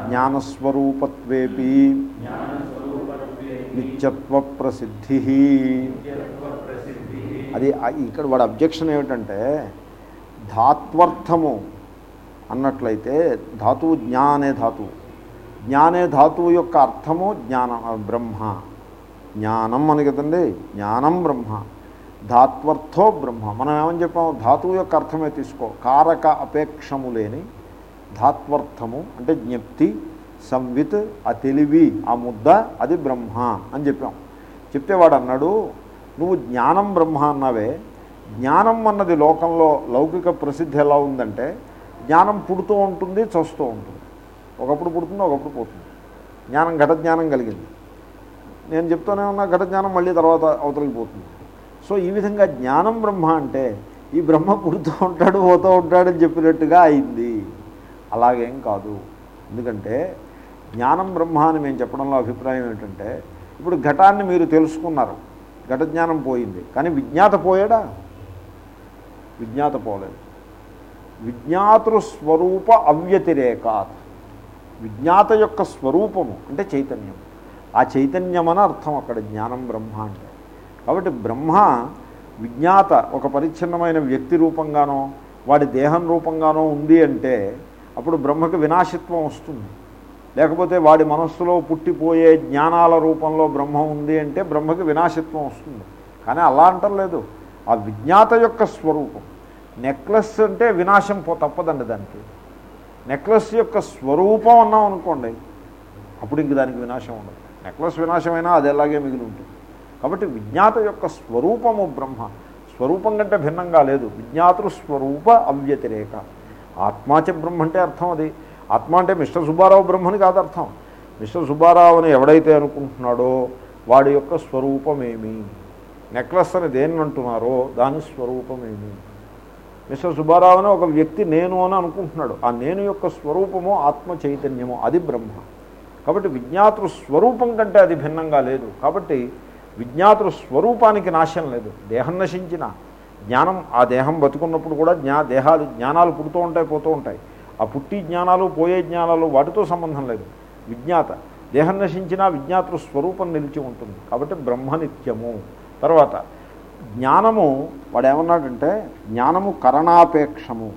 జ్ఞానస్వరూపత్వేపి నిత్యత్వ ప్రసిద్ధి అది ఇక్కడ వాడు అబ్జెక్షన్ ఏమిటంటే ధాత్వర్థము అన్నట్లయితే ధాతువు జ్ఞా అనే ధాతువు. జ్ఞానే ధాతువు యొక్క అర్థము జ్ఞాన బ్రహ్మ. జ్ఞానం అని కదండి జ్ఞానం బ్రహ్మ. ధాత్వర్థో బ్రహ్మ. మనం ఏమని చెప్పాము? ధాతువు యొక్క అర్థమే తీసుకో. కారక అపేక్షము లేని ధాత్వర్థము అంటే జ్ఞప్తి సంవిత్ ఆ తెలివి ఆ ముద్ద అది బ్రహ్మ అని చెప్పాం. చెప్తే వాడు అన్నాడు నువ్వు జ్ఞానం బ్రహ్మ అన్నావే జ్ఞానం అన్నది లోకంలో లౌకిక ప్రసిద్ధి ఎలా ఉందంటే జ్ఞానం పుడుతూ ఉంటుంది చస్తూ ఉంటుంది. ఒకప్పుడు పుడుతుంది ఒకప్పుడు పోతుంది. జ్ఞానం ఘట జ్ఞానం కలిగింది. నేను చెప్తూనే ఉన్నా ఘట జ్ఞానం మళ్ళీ తర్వాత అవతలికి పోతుంది. సో ఈ విధంగా జ్ఞానం బ్రహ్మ అంటే ఈ బ్రహ్మ పుడుతూ ఉంటాడు పోతూ ఉంటాడని చెప్పినట్టుగా అయింది. అలాగేం కాదు. ఎందుకంటే జ్ఞానం బ్రహ్మ అని మేము చెప్పడంలో అభిప్రాయం ఏంటంటే ఇప్పుడు ఘటాన్ని మీరు తెలుసుకున్నారు. ఘట జ్ఞానం పోయింది. కానీ విజ్ఞాత పోయాడా? విజ్ఞాత పోలేదు. విజ్ఞాతృ స్వరూప అవ్యతిరేకాత్. విజ్ఞాత యొక్క స్వరూపము అంటే చైతన్యం. ఆ చైతన్యం అని అర్థం అక్కడ జ్ఞానం బ్రహ్మ అంటే. కాబట్టి బ్రహ్మ విజ్ఞాత ఒక పరిచ్ఛిన్నమైన వ్యక్తి రూపంగానో వాడి దేహం రూపంగానో ఉంది అంటే అప్పుడు బ్రహ్మకు వినాశిత్వం వస్తుంది. లేకపోతే వాడి మనస్సులో పుట్టిపోయే జ్ఞానాల రూపంలో బ్రహ్మ ఉంది అంటే బ్రహ్మకి వినాశిత్వం వస్తుంది. కానీ అలా అంటలేదు ఆ విజ్ఞాత యొక్క స్వరూపం. నెక్లెస్ అంటే వినాశం పో తప్పదండి దానికి. నెక్లెస్ యొక్క స్వరూపం అన్నాం అనుకోండి అప్పుడు ఇంక దానికి వినాశం ఉండదు. నెక్లెస్ వినాశమైనా అది ఎలాగే మిగిలి ఉంటుంది. కాబట్టి విజ్ఞాత యొక్క స్వరూపము బ్రహ్మ. స్వరూపం కంటే భిన్నంగా లేదు. విజ్ఞాతృ స్వరూప అవ్యతిరేక. ఆత్మాచ బ్రహ్మ అంటే అర్థం అది. ఆత్మ అంటే మిస్టర్ సుబ్బారావు బ్రహ్మని కాదు అర్థం. మిస్టర్ సుబ్బారావు అని ఎవడైతే అనుకుంటున్నాడో వాడి యొక్క స్వరూపమేమి? నెక్లెస్ అని దేన్ని అంటున్నారో దాని స్వరూపమేమి మిస్టర్ సుబ్బారావు అని ఒక వ్యక్తి నేను అని అనుకుంటున్నాడు. ఆ నేను యొక్క స్వరూపము ఆత్మ చైతన్యము అది బ్రహ్మ. కాబట్టి విజ్ఞాతృ స్వరూపం కంటే అది భిన్నంగా లేదు. కాబట్టి విజ్ఞాతృ స్వరూపానికి నాశం లేదు. దేహం నశించిన జ్ఞానం ఆ దేహం బతుకున్నప్పుడు కూడా జ్ఞా దేహాలు జ్ఞానాలు పుడుతూ ఉంటాయి పోతూ ఉంటాయి. ఆ పుట్టి జ్ఞానాలు పోయే జ్ఞానాలు వాటితో సంబంధం లేదు. విజ్ఞాత. దేహం నశించినా విజ్ఞాతృ స్వరూపం నిలిచి ఉంటుంది. కాబట్టి బ్రహ్మ నిత్యము. తర్వాత జ్ఞానము వాడు ఏమన్నాడంటే జ్ఞానము కరణాపేక్షము.